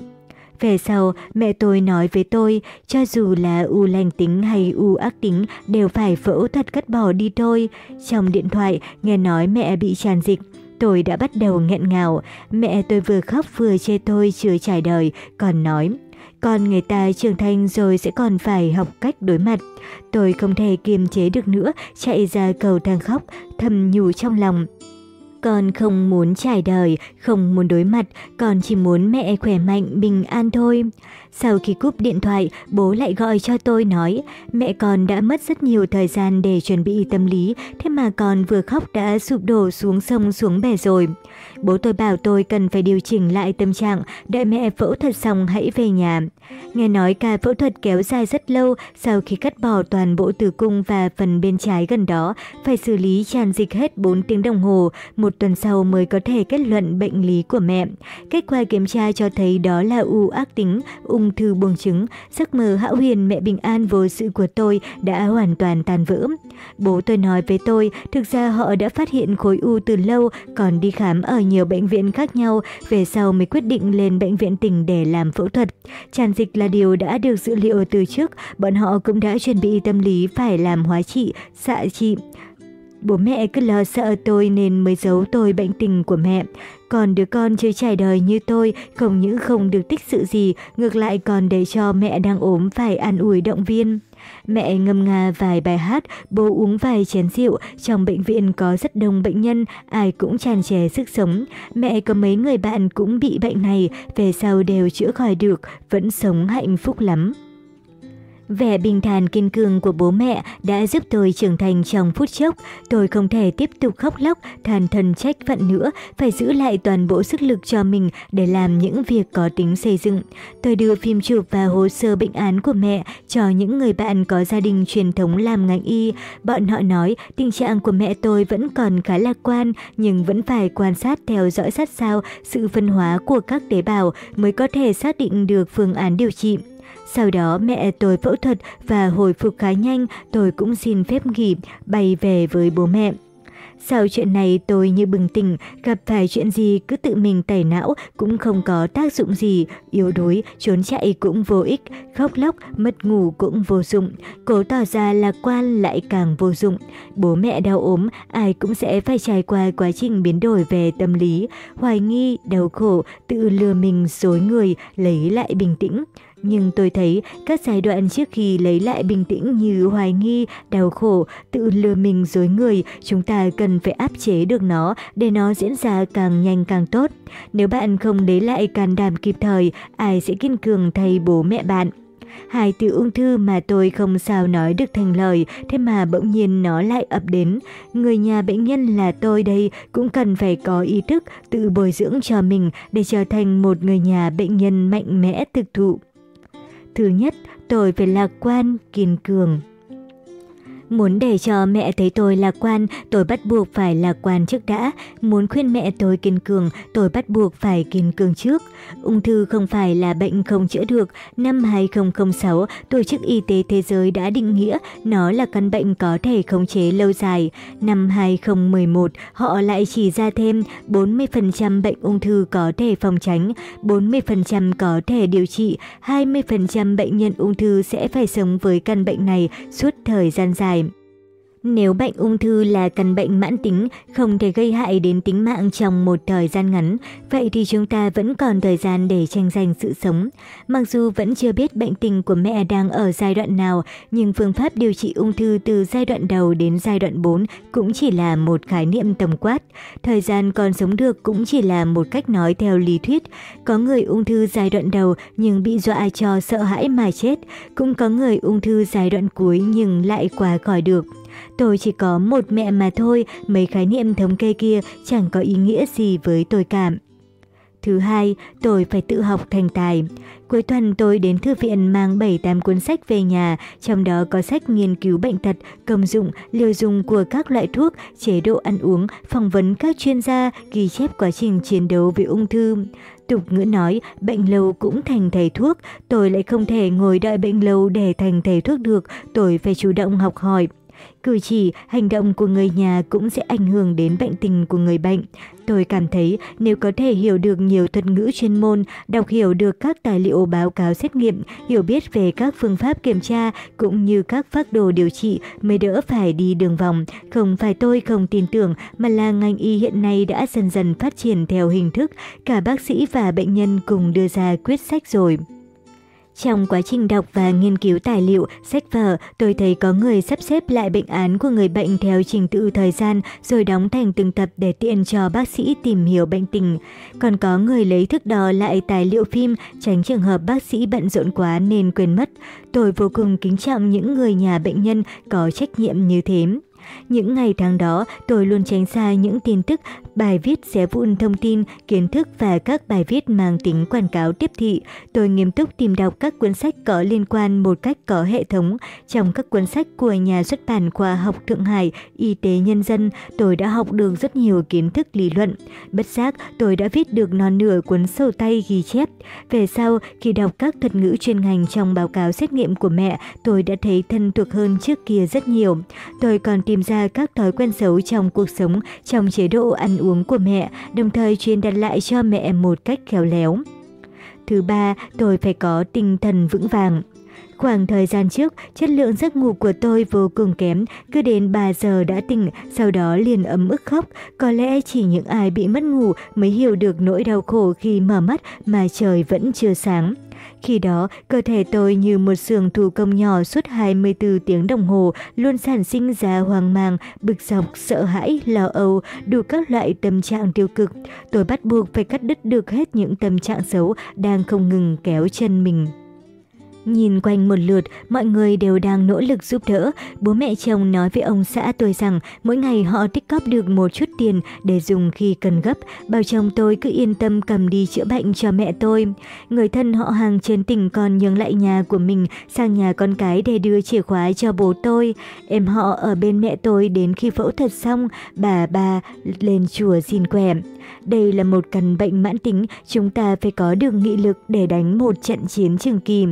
Về sau, mẹ tôi nói với tôi, cho dù là u lành tính hay u ác tính đều phải phẫu thuật cắt bỏ đi thôi. Trong điện thoại, nghe nói mẹ bị tràn dịch. Tôi đã bắt đầu nghẹn ngào, mẹ tôi vừa khóc vừa chê tôi chưa trải đời, còn nói, con người ta trưởng thành rồi sẽ còn phải học cách đối mặt. Tôi không thể kiềm chế được nữa, chạy ra cầu thang khóc, thầm nhủ trong lòng. Con không muốn trải đời, không muốn đối mặt, con chỉ muốn mẹ khỏe mạnh, bình an thôi. Sau khi cúp điện thoại, bố lại gọi cho tôi nói, mẹ con đã mất rất nhiều thời gian để chuẩn bị tâm lý, thế mà con vừa khóc đã sụp đổ xuống sông xuống bể rồi. Bố tôi bảo tôi cần phải điều chỉnh lại tâm trạng, đợi mẹ phẫu thuật xong hãy về nhà. Nghe nói ca phẫu thuật kéo dài rất lâu, sau khi cắt bỏ toàn bộ tử cung và phần bên trái gần đó, phải xử lý tràn dịch hết 4 tiếng đồng hồ, một tuần sau mới có thể kết luận bệnh lý của mẹ. Kết quả kiểm tra cho thấy đó là u ác tính, ung thư buồng trứng, giấc mơ hão huyền mẹ bình an vô sự của tôi đã hoàn toàn tan vỡ. Bố tôi nói với tôi, thực ra họ đã phát hiện khối u từ lâu, còn đi khám ở nhiều bệnh viện khác nhau, về sau mới quyết định lên bệnh viện tỉnh để làm phẫu thuật. Tràn dịch là điều đã được dự liệu từ trước, bọn họ cũng đã chuẩn bị tâm lý phải làm hóa trị, xạ trị. Bố mẹ cứ lo sợ tôi nên mới giấu tôi bệnh tình của mẹ. Còn đứa con chưa trải đời như tôi không những không được tích sự gì, ngược lại còn để cho mẹ đang ốm phải an ủi động viên. Mẹ ngâm nga vài bài hát, bố uống vài chén rượu, trong bệnh viện có rất đông bệnh nhân, ai cũng tràn trề sức sống. Mẹ có mấy người bạn cũng bị bệnh này, về sau đều chữa khỏi được, vẫn sống hạnh phúc lắm. Vẻ bình thản kiên cường của bố mẹ đã giúp tôi trưởng thành trong phút chốc. Tôi không thể tiếp tục khóc lóc, than thân trách phận nữa, phải giữ lại toàn bộ sức lực cho mình để làm những việc có tính xây dựng. Tôi đưa phim chụp và hồ sơ bệnh án của mẹ cho những người bạn có gia đình truyền thống làm ngành y. Bọn họ nói tình trạng của mẹ tôi vẫn còn khá lạc quan, nhưng vẫn phải quan sát theo dõi sát sao sự phân hóa của các tế bào mới có thể xác định được phương án điều trị. Sau đó mẹ tôi phẫu thuật và hồi phục khá nhanh, tôi cũng xin phép nghỉ, bay về với bố mẹ. Sau chuyện này tôi như bừng tỉnh, gặp phải chuyện gì cứ tự mình tẩy não cũng không có tác dụng gì, yếu đuối, trốn chạy cũng vô ích, khóc lóc, mất ngủ cũng vô dụng, cố tỏ ra lạc quan lại càng vô dụng. Bố mẹ đau ốm, ai cũng sẽ phải trải qua quá trình biến đổi về tâm lý, hoài nghi, đau khổ, tự lừa mình dối người, lấy lại bình tĩnh. Nhưng tôi thấy các giai đoạn trước khi lấy lại bình tĩnh như hoài nghi, đau khổ, tự lừa mình dối người, chúng ta cần phải áp chế được nó để nó diễn ra càng nhanh càng tốt. Nếu bạn không lấy lại can đảm kịp thời, ai sẽ kiên cường thay bố mẹ bạn? Hai từ ung thư mà tôi không sao nói được thành lời, thế mà bỗng nhiên nó lại ập đến. Người nhà bệnh nhân là tôi đây cũng cần phải có ý thức tự bồi dưỡng cho mình để trở thành một người nhà bệnh nhân mạnh mẽ thực thụ. Thứ nhất, tôi phải lạc quan, kiên cường. Muốn để cho mẹ thấy tôi lạc quan, tôi bắt buộc phải lạc quan trước đã. Muốn khuyên mẹ tôi kiên cường, tôi bắt buộc phải kiên cường trước. Ung thư không phải là bệnh không chữa được. Năm 2006, Tổ chức Y tế Thế giới đã định nghĩa nó là căn bệnh có thể khống chế lâu dài. Năm 2011, họ lại chỉ ra thêm 40% bệnh ung thư có thể phòng tránh, 40% có thể điều trị, 20% bệnh nhân ung thư sẽ phải sống với căn bệnh này suốt thời gian dài. Nếu bệnh ung thư là căn bệnh mãn tính, không thể gây hại đến tính mạng trong một thời gian ngắn, vậy thì chúng ta vẫn còn thời gian để tranh giành sự sống. Mặc dù vẫn chưa biết bệnh tình của mẹ đang ở giai đoạn nào, nhưng phương pháp điều trị ung thư từ giai đoạn đầu đến giai đoạn 4 cũng chỉ là một khái niệm tầm quát. Thời gian còn sống được cũng chỉ là một cách nói theo lý thuyết. Có người ung thư giai đoạn đầu nhưng bị dọa cho sợ hãi mà chết, cũng có người ung thư giai đoạn cuối nhưng lại qua khỏi được. Tôi chỉ có một mẹ mà thôi, mấy khái niệm thống kê kia chẳng có ý nghĩa gì với tôi cả. Thứ hai, tôi phải tự học thành tài. Cuối tuần tôi đến thư viện mang 7-8 cuốn sách về nhà, trong đó có sách nghiên cứu bệnh tật, công dụng, liều dùng của các loại thuốc, chế độ ăn uống, phỏng vấn các chuyên gia, ghi chép quá trình chiến đấu với ung thư. Tục ngữ nói, bệnh lâu cũng thành thầy thuốc, tôi lại không thể ngồi đợi bệnh lâu để thành thầy thuốc được, tôi phải chủ động học hỏi. Cử chỉ, hành động của người nhà cũng sẽ ảnh hưởng đến bệnh tình của người bệnh. Tôi cảm thấy nếu có thể hiểu được nhiều thuật ngữ chuyên môn, đọc hiểu được các tài liệu báo cáo xét nghiệm, hiểu biết về các phương pháp kiểm tra cũng như các phác đồ điều trị mới đỡ phải đi đường vòng. Không phải tôi không tin tưởng mà là ngành y hiện nay đã dần dần phát triển theo hình thức cả bác sĩ và bệnh nhân cùng đưa ra quyết sách rồi. Trong quá trình đọc và nghiên cứu tài liệu, sách vở, tôi thấy có người sắp xếp lại bệnh án của người bệnh theo trình tự thời gian rồi đóng thành từng tập để tiện cho bác sĩ tìm hiểu bệnh tình. Còn có người lấy thước đo lại tài liệu phim, tránh trường hợp bác sĩ bận rộn quá nên quên mất. Tôi vô cùng kính trọng những người nhà bệnh nhân có trách nhiệm như thế. Những ngày tháng đó, tôi luôn tránh xa những tin tức, bài viết xé vụn thông tin, kiến thức và các bài viết mang tính quảng cáo tiếp thị. Tôi nghiêm túc tìm đọc các cuốn sách có liên quan một cách có hệ thống. Trong các cuốn sách của nhà xuất bản khoa học Thượng Hải, Y tế Nhân dân, tôi đã học được rất nhiều kiến thức lý luận. Bất giác, tôi đã viết được non nửa cuốn sổ tay ghi chép. Về sau, khi đọc các thuật ngữ chuyên ngành trong báo cáo xét nghiệm của mẹ, tôi đã thấy thân thuộc hơn trước kia rất nhiều. Tôi còn tìm tìm ra các thói quen xấu trong cuộc sống, trong chế độ ăn uống của mẹ, đồng thời truyền đặt lại cho mẹ một cách khéo léo. Thứ ba, tôi phải có tinh thần vững vàng. Khoảng thời gian trước, chất lượng giấc ngủ của tôi vô cùng kém, cứ đến 3 giờ đã tỉnh, sau đó liền ấm ức khóc. Có lẽ chỉ những ai bị mất ngủ mới hiểu được nỗi đau khổ khi mở mắt mà trời vẫn chưa sáng. Khi đó, cơ thể tôi như một xưởng thủ công nhỏ suốt 24 tiếng đồng hồ, luôn sản sinh ra hoang mang, bực dọc, sợ hãi, lo âu, đủ các loại tâm trạng tiêu cực. Tôi bắt buộc phải cắt đứt được hết những tâm trạng xấu đang không ngừng kéo chân mình. Nhìn quanh một lượt, mọi người đều đang nỗ lực giúp đỡ. Bố mẹ chồng nói với ông xã tôi rằng mỗi ngày họ tích cóp được một chút tiền để dùng khi cần gấp. Bảo chồng tôi cứ yên tâm cầm đi chữa bệnh cho mẹ tôi. Người thân họ hàng trên tỉnh còn nhường lại nhà của mình sang nhà con cái để đưa chìa khóa cho bố tôi. Em họ ở bên mẹ tôi đến khi phẫu thuật xong, bà bà lên chùa xin quẻ. Đây là một căn bệnh mãn tính, chúng ta phải có được nghị lực để đánh một trận chiến trường kỳ.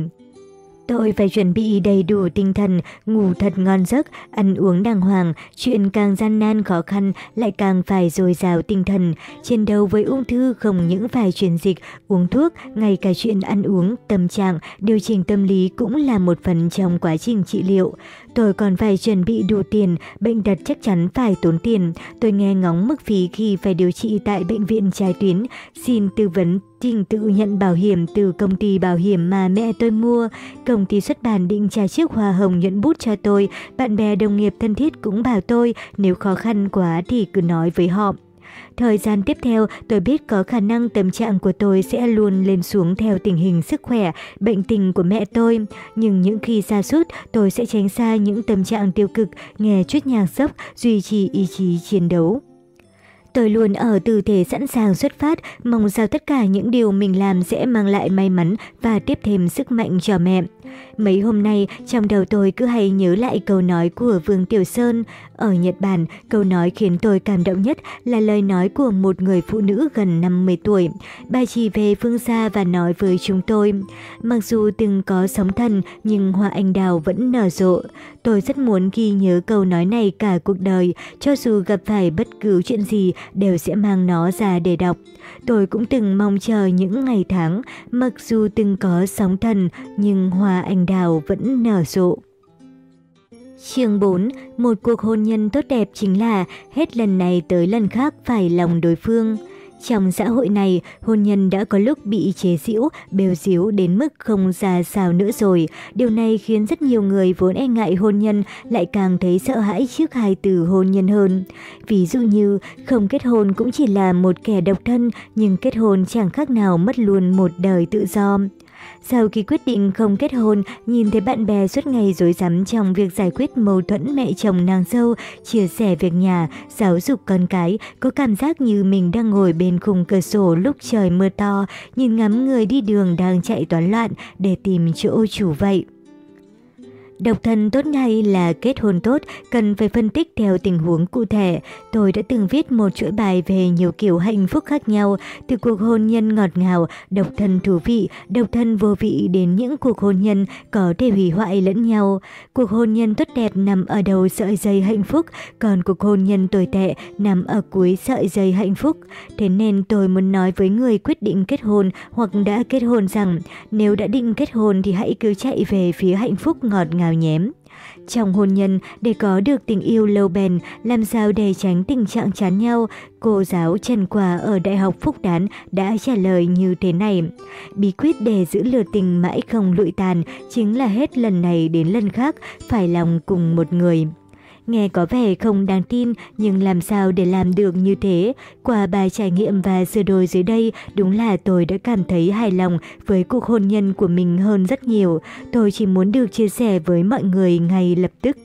Tôi phải chuẩn bị đầy đủ tinh thần, ngủ thật ngon giấc, ăn uống đàng hoàng, chuyện càng gian nan khó khăn lại càng phải dồi dào tinh thần. Chiến đấu với ung thư không những phải truyền dịch, uống thuốc, ngay cả chuyện ăn uống, tâm trạng, điều chỉnh tâm lý cũng là một phần trong quá trình trị liệu. Tôi còn phải chuẩn bị đủ tiền, bệnh tật chắc chắn phải tốn tiền. Tôi nghe ngóng mức phí khi phải điều trị tại bệnh viện trái tuyến, xin tư vấn trình tự nhận bảo hiểm từ công ty bảo hiểm mà mẹ tôi mua. Công ty xuất bản định trả chiếc hoa hồng nhuận bút cho tôi. Bạn bè đồng nghiệp thân thiết cũng bảo tôi nếu khó khăn quá thì cứ nói với họ. Thời gian tiếp theo, tôi biết có khả năng tâm trạng của tôi sẽ luôn lên xuống theo tình hình sức khỏe, bệnh tình của mẹ tôi. Nhưng những khi xa sút tôi sẽ tránh xa những tâm trạng tiêu cực, nghe chút nhạc sốc, duy trì ý chí chiến đấu. Tôi luôn ở tư thế sẵn sàng xuất phát, mong sao tất cả những điều mình làm sẽ mang lại may mắn và tiếp thêm sức mạnh cho mẹ. Mấy hôm nay, trong đầu tôi cứ hay nhớ lại câu nói của Vương Tiểu Sơn. Ở Nhật Bản, câu nói khiến tôi cảm động nhất là lời nói của một người phụ nữ gần 50 tuổi. Bà chỉ về phương xa và nói với chúng tôi, mặc dù từng có sóng thần nhưng hoa anh đào vẫn nở rộ. Tôi rất muốn ghi nhớ câu nói này cả cuộc đời, cho dù gặp phải bất cứ chuyện gì đều sẽ mang nó ra để đọc. Tôi cũng từng mong chờ những ngày tháng, mặc dù từng có sóng thần nhưng hoa anh đào vẫn nở rộ. Chương 4. Một cuộc hôn nhân tốt đẹp chính là hết lần này tới lần khác phải lòng đối phương. Trong xã hội này, hôn nhân đã có lúc bị chế giễu, bêu diếu đến mức không ra sao nữa rồi. Điều này khiến rất nhiều người vốn e ngại hôn nhân lại càng thấy sợ hãi trước hai từ hôn nhân hơn. Ví dụ như, không kết hôn cũng chỉ là một kẻ độc thân, nhưng kết hôn chẳng khác nào mất luôn một đời tự do. Sau khi quyết định không kết hôn, nhìn thấy bạn bè suốt ngày rối rắm trong việc giải quyết mâu thuẫn mẹ chồng nàng dâu, chia sẻ việc nhà, giáo dục con cái, có cảm giác như mình đang ngồi bên khung cửa sổ lúc trời mưa to, nhìn ngắm người đi đường đang chạy toán loạn để tìm chỗ chủ vậy. Độc thân tốt hay là kết hôn tốt cần phải phân tích theo tình huống cụ thể. Tôi đã từng viết một chuỗi bài về nhiều kiểu hạnh phúc khác nhau, từ cuộc hôn nhân ngọt ngào, độc thân thú vị, độc thân vô vị đến những cuộc hôn nhân có thể hủy hoại lẫn nhau. Cuộc hôn nhân tốt đẹp nằm ở đầu sợi dây hạnh phúc, còn cuộc hôn nhân tồi tệ nằm ở cuối sợi dây hạnh phúc. Thế nên tôi muốn nói với người quyết định kết hôn hoặc đã kết hôn rằng nếu đã định kết hôn thì hãy cứ chạy về phía hạnh phúc ngọt ngào nào nhém. Trong hôn nhân, để có được tình yêu lâu bền, làm sao để tránh tình trạng chán nhau, cô giáo Trần Quả ở Đại học Phúc Đán đã trả lời như thế này. Bí quyết để giữ lửa tình mãi không lụi tàn chính là hết lần này đến lần khác phải lòng cùng một người. Nghe có vẻ không đáng tin, nhưng làm sao để làm được như thế? Qua bài trải nghiệm và sửa đổi dưới đây, đúng là tôi đã cảm thấy hài lòng với cuộc hôn nhân của mình hơn rất nhiều. Tôi chỉ muốn được chia sẻ với mọi người ngay lập tức.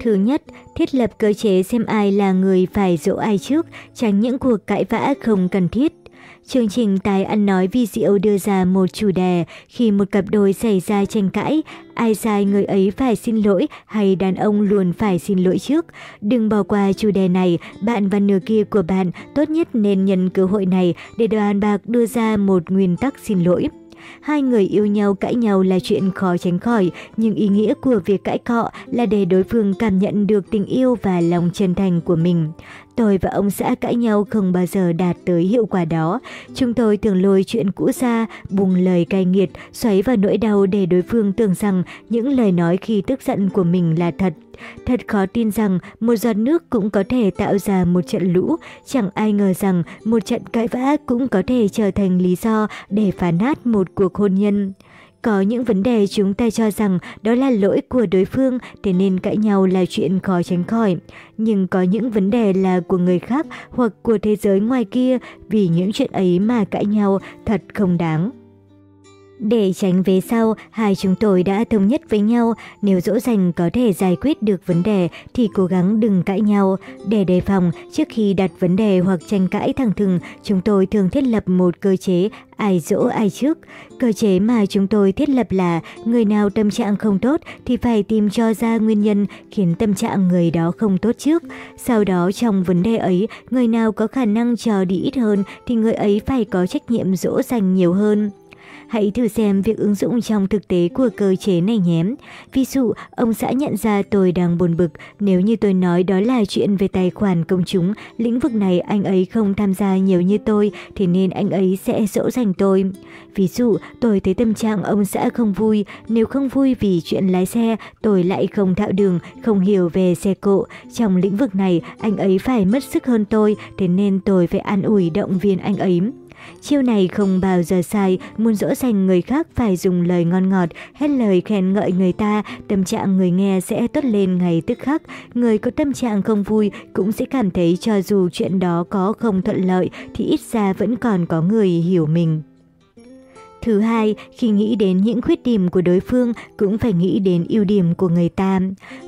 Thứ nhất, thiết lập cơ chế xem ai là người phải dỗ ai trước, tránh những cuộc cãi vã không cần thiết. Chương trình Tài ăn nói vi diệu đưa ra một chủ đề khi một cặp đôi xảy ra tranh cãi, ai sai người ấy phải xin lỗi hay đàn ông luôn phải xin lỗi trước. Đừng bỏ qua chủ đề này, bạn và nửa kia của bạn tốt nhất nên nhân cơ hội này để đoàn bạc đưa ra một nguyên tắc xin lỗi. Hai người yêu nhau cãi nhau là chuyện khó tránh khỏi, nhưng ý nghĩa của việc cãi cọ là để đối phương cảm nhận được tình yêu và lòng chân thành của mình. Tôi và ông xã cãi nhau không bao giờ đạt tới hiệu quả đó. Chúng tôi thường lôi chuyện cũ ra, bùng lời cay nghiệt, xoáy vào nỗi đau để đối phương tưởng rằng những lời nói khi tức giận của mình là thật. Thật khó tin rằng một giọt nước cũng có thể tạo ra một trận lũ, chẳng ai ngờ rằng một trận cãi vã cũng có thể trở thành lý do để phá nát một cuộc hôn nhân. Có những vấn đề chúng ta cho rằng đó là lỗi của đối phương, thế nên cãi nhau là chuyện khó tránh khỏi. Nhưng có những vấn đề là của người khác hoặc của thế giới ngoài kia, vì những chuyện ấy mà cãi nhau thật không đáng. Để tránh về sau, hai chúng tôi đã thống nhất với nhau, nếu dỗ dành có thể giải quyết được vấn đề thì cố gắng đừng cãi nhau. Để đề phòng, trước khi đặt vấn đề hoặc tranh cãi thẳng thừng, chúng tôi thường thiết lập một cơ chế ai dỗ ai trước. Cơ chế mà chúng tôi thiết lập là người nào tâm trạng không tốt thì phải tìm cho ra nguyên nhân khiến tâm trạng người đó không tốt trước. Sau đó trong vấn đề ấy, người nào có khả năng chờ đi ít hơn thì người ấy phải có trách nhiệm dỗ dành nhiều hơn. Hãy thử xem việc ứng dụng trong thực tế của cơ chế này nhé. Ví dụ, ông xã nhận ra tôi đang buồn bực, nếu như tôi nói đó là chuyện về tài khoản công chúng, lĩnh vực này anh ấy không tham gia nhiều như tôi, thì nên anh ấy sẽ dỗ dành tôi. Ví dụ, tôi thấy tâm trạng ông xã không vui, nếu không vui vì chuyện lái xe, tôi lại không thạo đường, không hiểu về xe cộ. Trong lĩnh vực này, anh ấy phải mất sức hơn tôi, thế nên tôi phải an ủi động viên anh ấy. Chiêu này không bao giờ sai, muốn dỗ dành người khác phải dùng lời ngon ngọt, hết lời khen ngợi người ta, tâm trạng người nghe sẽ tốt lên ngay tức khắc. Người có tâm trạng không vui cũng sẽ cảm thấy cho dù chuyện đó có không thuận lợi thì ít ra vẫn còn có người hiểu mình. Thứ hai, khi nghĩ đến những khuyết điểm của đối phương cũng phải nghĩ đến ưu điểm của người ta.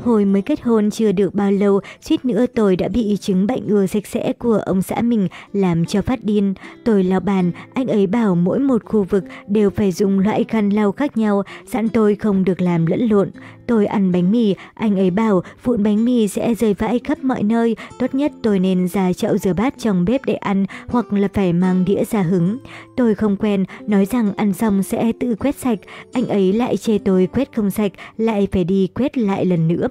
Hồi mới kết hôn chưa được bao lâu, suýt nữa tôi đã bị chứng bệnh ưa sạch sẽ của ông xã mình làm cho phát điên. Tôi lau bàn, anh ấy bảo mỗi một khu vực đều phải dùng loại khăn lau khác nhau, sẵn tôi không được làm lẫn lộn. Tôi ăn bánh mì, anh ấy bảo vụn bánh mì sẽ rơi vãi khắp mọi nơi, tốt nhất tôi nên ra chậu rửa bát trong bếp để ăn hoặc là phải mang đĩa ra hứng. Tôi không quen, nói rằng ăn xong sẽ tự quét sạch, anh ấy lại chê tôi quét không sạch, lại phải đi quét lại lần nữa.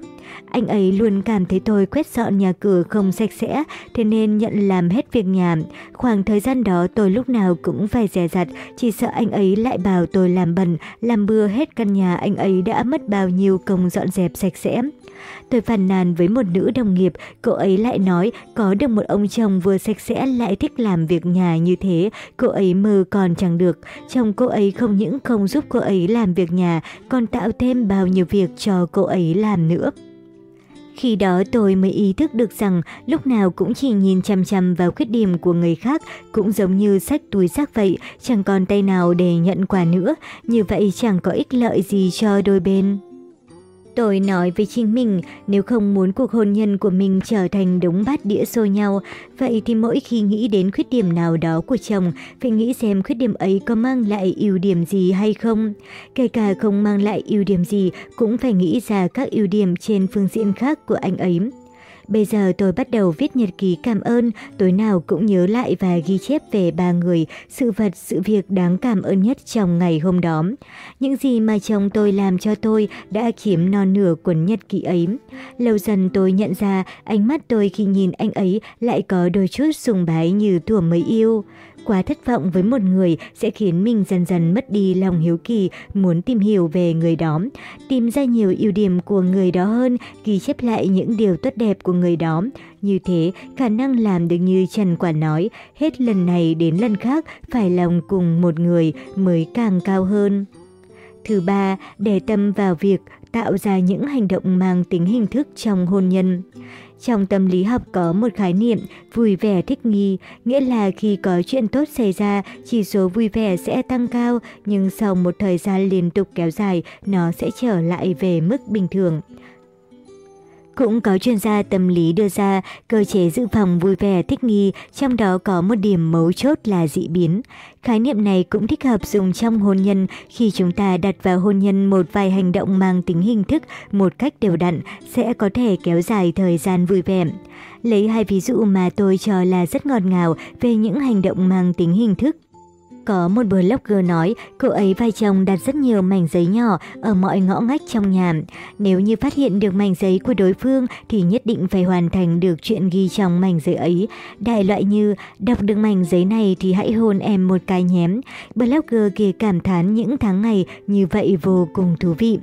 Anh ấy luôn cảm thấy tôi quét dọn nhà cửa không sạch sẽ, thế nên nhận làm hết việc nhà. Khoảng thời gian đó tôi lúc nào cũng phải dè dặt, chỉ sợ anh ấy lại bảo tôi làm bẩn, làm bừa hết căn nhà anh ấy đã mất bao nhiêu công dọn dẹp sạch sẽ. Tôi phàn nàn với một nữ đồng nghiệp, cô ấy lại nói có được một ông chồng vừa sạch sẽ lại thích làm việc nhà như thế, cô ấy mơ còn chẳng được. Chồng cô ấy không những không giúp cô ấy làm việc nhà, còn tạo thêm bao nhiêu việc cho cô ấy làm nữa. Khi đó tôi mới ý thức được rằng lúc nào cũng chỉ nhìn chăm chăm vào khuyết điểm của người khác cũng giống như sách túi rác vậy, chẳng còn tay nào để nhận quà nữa, như vậy chẳng có ích lợi gì cho đôi bên. Tôi nói với chính mình, nếu không muốn cuộc hôn nhân của mình trở thành đống bát đĩa xô nhau, vậy thì mỗi khi nghĩ đến khuyết điểm nào đó của chồng, phải nghĩ xem khuyết điểm ấy có mang lại ưu điểm gì hay không. Kể cả không mang lại ưu điểm gì, cũng phải nghĩ ra các ưu điểm trên phương diện khác của anh ấy. Bây giờ tôi bắt đầu viết nhật ký cảm ơn, tối nào cũng nhớ lại và ghi chép về ba người, sự vật, sự việc đáng cảm ơn nhất trong ngày hôm đó. Những gì mà chồng tôi làm cho tôi đã chiếm non nửa cuốn nhật ký ấy. Lâu dần tôi nhận ra ánh mắt tôi khi nhìn anh ấy lại có đôi chút sùng bái như tuổi mới yêu. Quá thất vọng với một người sẽ khiến mình dần dần mất đi lòng hiếu kỳ, muốn tìm hiểu về người đó, tìm ra nhiều ưu điểm của người đó hơn, ghi chép lại những điều tốt đẹp của người đó. Như thế, khả năng làm được như Trần Quả nói, hết lần này đến lần khác phải lòng cùng một người mới càng cao hơn. Thứ ba, để tâm vào việc tạo ra những hành động mang tính hình thức trong hôn nhân. Trong tâm lý học có một khái niệm vui vẻ thích nghi, nghĩa là khi có chuyện tốt xảy ra, chỉ số vui vẻ sẽ tăng cao, nhưng sau một thời gian liên tục kéo dài, nó sẽ trở lại về mức bình thường. Cũng có chuyên gia tâm lý đưa ra cơ chế dự phòng vui vẻ thích nghi, trong đó có một điểm mấu chốt là dị biến. Khái niệm này cũng thích hợp dùng trong hôn nhân khi chúng ta đặt vào hôn nhân một vài hành động mang tính hình thức một cách đều đặn sẽ có thể kéo dài thời gian vui vẻ. Lấy hai ví dụ mà tôi cho là rất ngọt ngào về những hành động mang tính hình thức. Có một blogger nói, cô ấy vai chồng đặt rất nhiều mảnh giấy nhỏ ở mọi ngõ ngách trong nhà. Nếu như phát hiện được mảnh giấy của đối phương thì nhất định phải hoàn thành được chuyện ghi trong mảnh giấy ấy. Đại loại như, đọc được mảnh giấy này thì hãy hôn em một cái nhém. Blogger kia cảm thán những tháng ngày như vậy vô cùng thú vị.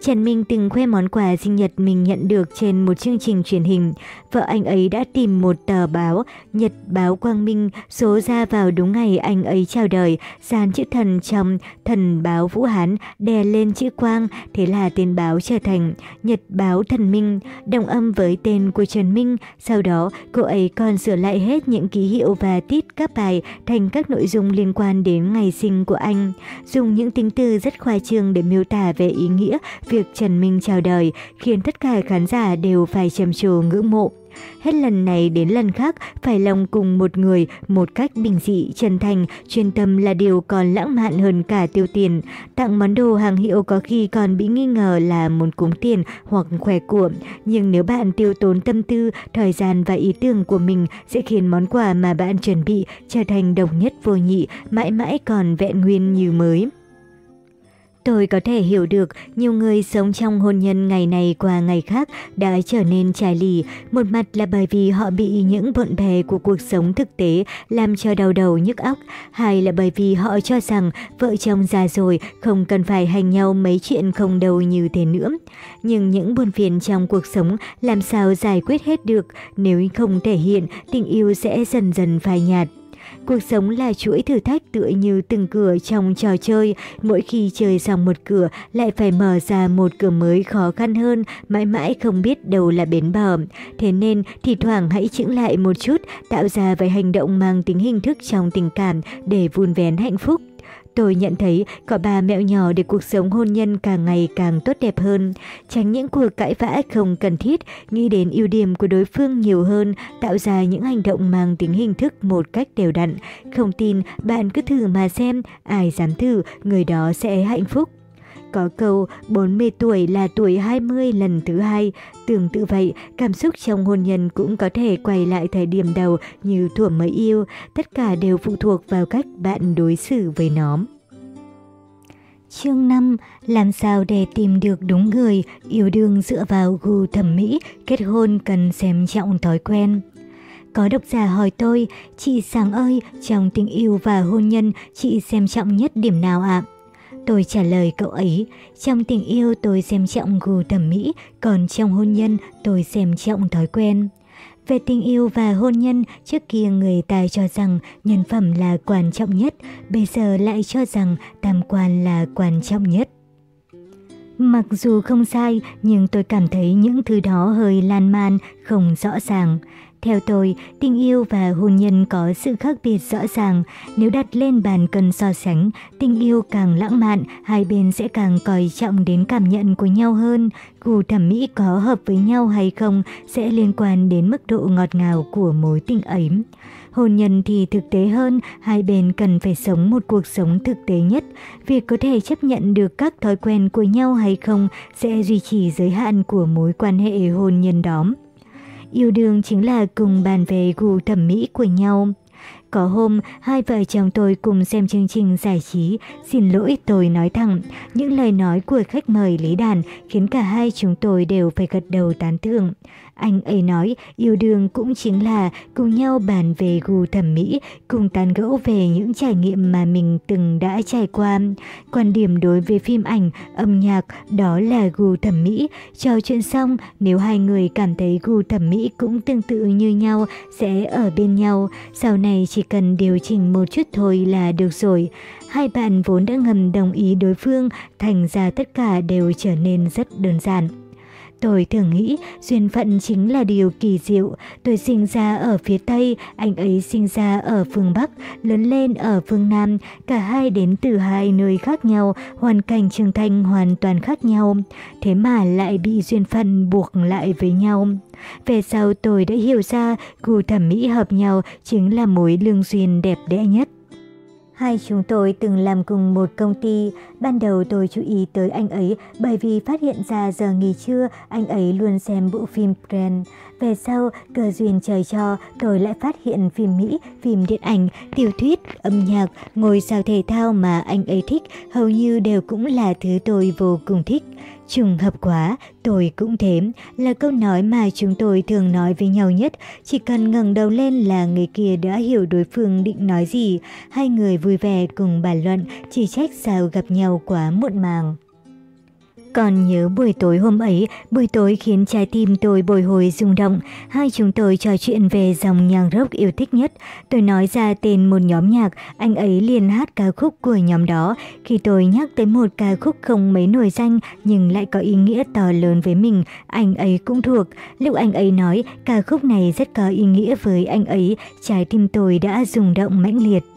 Trần Minh từng khoe món quà sinh nhật mình nhận được trên một chương trình truyền hình. Vợ anh ấy đã tìm một tờ báo, Nhật báo Quang Minh, số ra vào đúng ngày anh ấy chào đời, dàn chữ thần trong thần báo Vũ Hán đè lên chữ Quang, thế là tên báo trở thành Nhật báo Thần Minh, đồng âm với tên của Trần Minh. Sau đó, cô ấy còn sửa lại hết những ký hiệu và tít các bài thành các nội dung liên quan đến ngày sinh của anh, dùng những tính từ rất khoa trương để miêu tả về ý nghĩa việc Trần Minh chào đời khiến tất cả khán giả đều phải trầm trồ ngưỡng mộ. Hết lần này đến lần khác, phải lòng cùng một người một cách bình dị, chân thành, chuyên tâm là điều còn lãng mạn hơn cả tiêu tiền. Tặng món đồ hàng hiệu có khi còn bị nghi ngờ là muốn cúng tiền hoặc khỏe của. Nhưng nếu bạn tiêu tốn tâm tư, thời gian và ý tưởng của mình sẽ khiến món quà mà bạn chuẩn bị trở thành độc nhất vô nhị, mãi mãi còn vẹn nguyên như mới. Tôi có thể hiểu được nhiều người sống trong hôn nhân ngày này qua ngày khác đã trở nên trải lì. Một mặt là bởi vì họ bị những bộn bề của cuộc sống thực tế làm cho đau đầu nhức óc. Hai là bởi vì họ cho rằng vợ chồng già rồi không cần phải hành nhau mấy chuyện không đâu như thế nữa. Nhưng những buồn phiền trong cuộc sống làm sao giải quyết hết được nếu không thể hiện, tình yêu sẽ dần dần phai nhạt. Cuộc sống là chuỗi thử thách tựa như từng cửa trong trò chơi, mỗi khi chơi xong một cửa lại phải mở ra một cửa mới khó khăn hơn, mãi mãi không biết đâu là bến bờ. Thế nên thì thoảng hãy chững lại một chút, tạo ra vài hành động mang tính hình thức trong tình cảm để vun vén hạnh phúc. Tôi nhận thấy có ba mẹo nhỏ để cuộc sống hôn nhân càng ngày càng tốt đẹp hơn. Tránh những cuộc cãi vã không cần thiết, nghĩ đến ưu điểm của đối phương nhiều hơn, tạo ra những hành động mang tính hình thức một cách đều đặn. Không tin, bạn cứ thử mà xem, ai dám thử, người đó sẽ hạnh phúc. Có câu 40 tuổi là tuổi 20 lần thứ hai. Tương tự vậy, cảm xúc trong hôn nhân cũng có thể quay lại thời điểm đầu như thuở mới yêu. Tất cả đều phụ thuộc vào cách bạn đối xử với nó. Chương 5. Làm sao để tìm được đúng người, yêu đương dựa vào gu thẩm mỹ, kết hôn cần xem trọng thói quen. Có độc giả hỏi tôi, chị Sáng ơi, trong tình yêu và hôn nhân, chị xem trọng nhất điểm nào ạ? Tôi trả lời cậu ấy, trong tình yêu tôi xem trọng gu thẩm mỹ, còn trong hôn nhân tôi xem trọng thói quen. Về tình yêu và hôn nhân, trước kia người ta cho rằng nhân phẩm là quan trọng nhất, bây giờ lại cho rằng tam quan là quan trọng nhất. Mặc dù không sai, nhưng tôi cảm thấy những thứ đó hơi lan man, không rõ ràng. Theo tôi, tình yêu và hôn nhân có sự khác biệt rõ ràng. Nếu đặt lên bàn cân so sánh, tình yêu càng lãng mạn, hai bên sẽ càng coi trọng đến cảm nhận của nhau hơn. Gu thẩm mỹ có hợp với nhau hay không sẽ liên quan đến mức độ ngọt ngào của mối tình ấy. Hôn nhân thì thực tế hơn, hai bên cần phải sống một cuộc sống thực tế nhất. Việc có thể chấp nhận được các thói quen của nhau hay không sẽ duy trì giới hạn của mối quan hệ hôn nhân đó. Yêu đương chính là cùng bàn về gu thẩm mỹ của nhau. Có hôm, hai vợ chồng tôi cùng xem chương trình giải trí. Xin lỗi tôi nói thẳng, những lời nói của khách mời Lý Đàn khiến cả hai chúng tôi đều phải gật đầu tán thưởng. Anh ấy nói yêu đương cũng chính là cùng nhau bàn về gu thẩm mỹ, cùng tán gẫu về những trải nghiệm mà mình từng đã trải qua. Quan điểm đối với phim ảnh, âm nhạc đó là gu thẩm mỹ. Trò chuyện xong, nếu hai người cảm thấy gu thẩm mỹ cũng tương tự như nhau, sẽ ở bên nhau. Sau này chỉ cần điều chỉnh một chút thôi là được rồi. Hai bạn vốn đã ngầm đồng ý đối phương, thành ra tất cả đều trở nên rất đơn giản. Tôi thường nghĩ duyên phận chính là điều kỳ diệu. Tôi sinh ra ở phía Tây, anh ấy sinh ra ở phương Bắc, lớn lên ở phương Nam. Cả hai đến từ hai nơi khác nhau, hoàn cảnh trưởng thành hoàn toàn khác nhau. Thế mà lại bị duyên phận buộc lại với nhau. Về sau tôi đã hiểu ra gu thẩm mỹ hợp nhau chính là mối lương duyên đẹp đẽ nhất. Hai chúng tôi từng làm cùng một công ty, ban đầu tôi chú ý tới anh ấy bởi vì phát hiện ra giờ nghỉ trưa anh ấy luôn xem bộ phim Brand. Về sau, cơ duyên trời cho, tôi lại phát hiện phim Mỹ, phim điện ảnh, tiểu thuyết, âm nhạc, ngôi sao thể thao mà anh ấy thích hầu như đều cũng là thứ tôi vô cùng thích. Trùng hợp quá, tôi cũng thế, là câu nói mà chúng tôi thường nói với nhau nhất, chỉ cần ngẩng đầu lên là người kia đã hiểu đối phương định nói gì, hai người vui vẻ cùng bàn luận, chỉ trách sao gặp nhau quá muộn màng. Còn nhớ buổi tối hôm ấy, buổi tối khiến trái tim tôi bồi hồi rung động. Hai chúng tôi trò chuyện về dòng nhạc rock yêu thích nhất. Tôi nói ra tên một nhóm nhạc, anh ấy liền hát ca khúc của nhóm đó. Khi tôi nhắc tới một ca khúc không mấy nổi danh nhưng lại có ý nghĩa to lớn với mình, anh ấy cũng thuộc. Lúc anh ấy nói ca khúc này rất có ý nghĩa với anh ấy, trái tim tôi đã rung động mãnh liệt.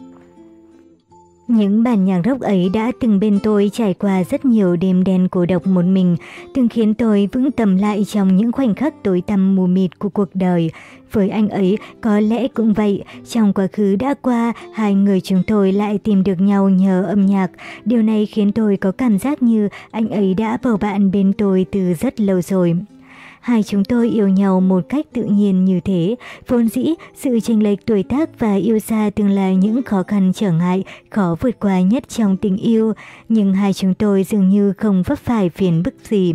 Những bản nhạc rock ấy đã từng bên tôi trải qua rất nhiều đêm đen cô độc một mình, từng khiến tôi vững tầm lại trong những khoảnh khắc tối tăm mù mịt của cuộc đời. Với anh ấy, có lẽ cũng vậy, trong quá khứ đã qua, hai người chúng tôi lại tìm được nhau nhờ âm nhạc. Điều này khiến tôi có cảm giác như anh ấy đã bầu bạn bên tôi từ rất lâu rồi. Hai chúng tôi yêu nhau một cách tự nhiên như thế. Vốn dĩ, sự chênh lệch tuổi tác và yêu xa từng là những khó khăn trở ngại, khó vượt qua nhất trong tình yêu. Nhưng hai chúng tôi dường như không vấp phải phiền bức gì.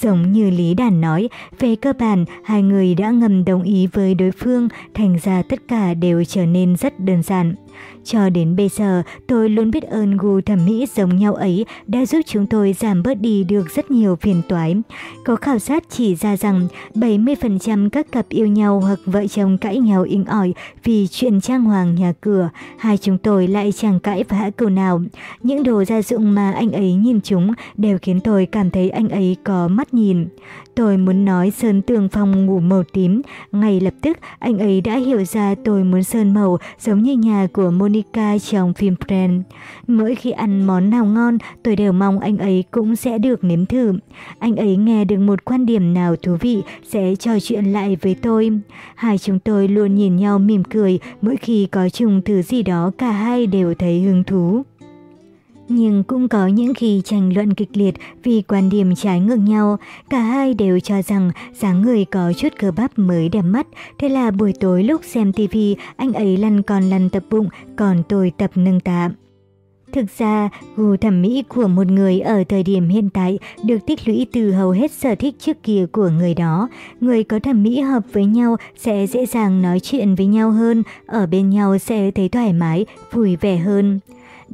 Giống như Lý Đàn nói, về cơ bản, hai người đã ngầm đồng ý với đối phương, thành ra tất cả đều trở nên rất đơn giản. Cho đến bây giờ, tôi luôn biết ơn gu thẩm mỹ giống nhau ấy đã giúp chúng tôi giảm bớt đi được rất nhiều phiền toái. Có khảo sát chỉ ra rằng 70% các cặp yêu nhau hoặc vợ chồng cãi nhau inh ỏi vì chuyện trang hoàng nhà cửa, hai chúng tôi lại chẳng cãi vã câu nào. Những đồ gia dụng mà anh ấy nhìn chúng đều khiến tôi cảm thấy anh ấy có mắt nhìn. Tôi muốn nói sơn tường phòng ngủ màu tím, ngay lập tức anh ấy đã hiểu ra tôi muốn sơn màu giống như nhà của của Monica trong phim Friends. Mỗi khi ăn món nào ngon, tôi đều mong anh ấy cũng sẽ được nếm thử. Anh ấy nghe được một quan điểm nào thú vị sẽ trò chuyện lại với tôi. Hai chúng tôi luôn nhìn nhau mỉm cười, mỗi khi có chung thứ gì đó cả hai đều thấy hứng thú. Nhưng cũng có những khi tranh luận kịch liệt vì quan điểm trái ngược nhau, cả hai đều cho rằng dáng người có chút cơ bắp mới đẹp mắt, thế là buổi tối lúc xem tivi anh ấy lăn còn lăn tập bụng, còn tôi tập nâng tạ. Thực ra, gu thẩm mỹ của một người ở thời điểm hiện tại được tích lũy từ hầu hết sở thích trước kia của người đó. Người có thẩm mỹ hợp với nhau sẽ dễ dàng nói chuyện với nhau hơn, ở bên nhau sẽ thấy thoải mái, vui vẻ hơn.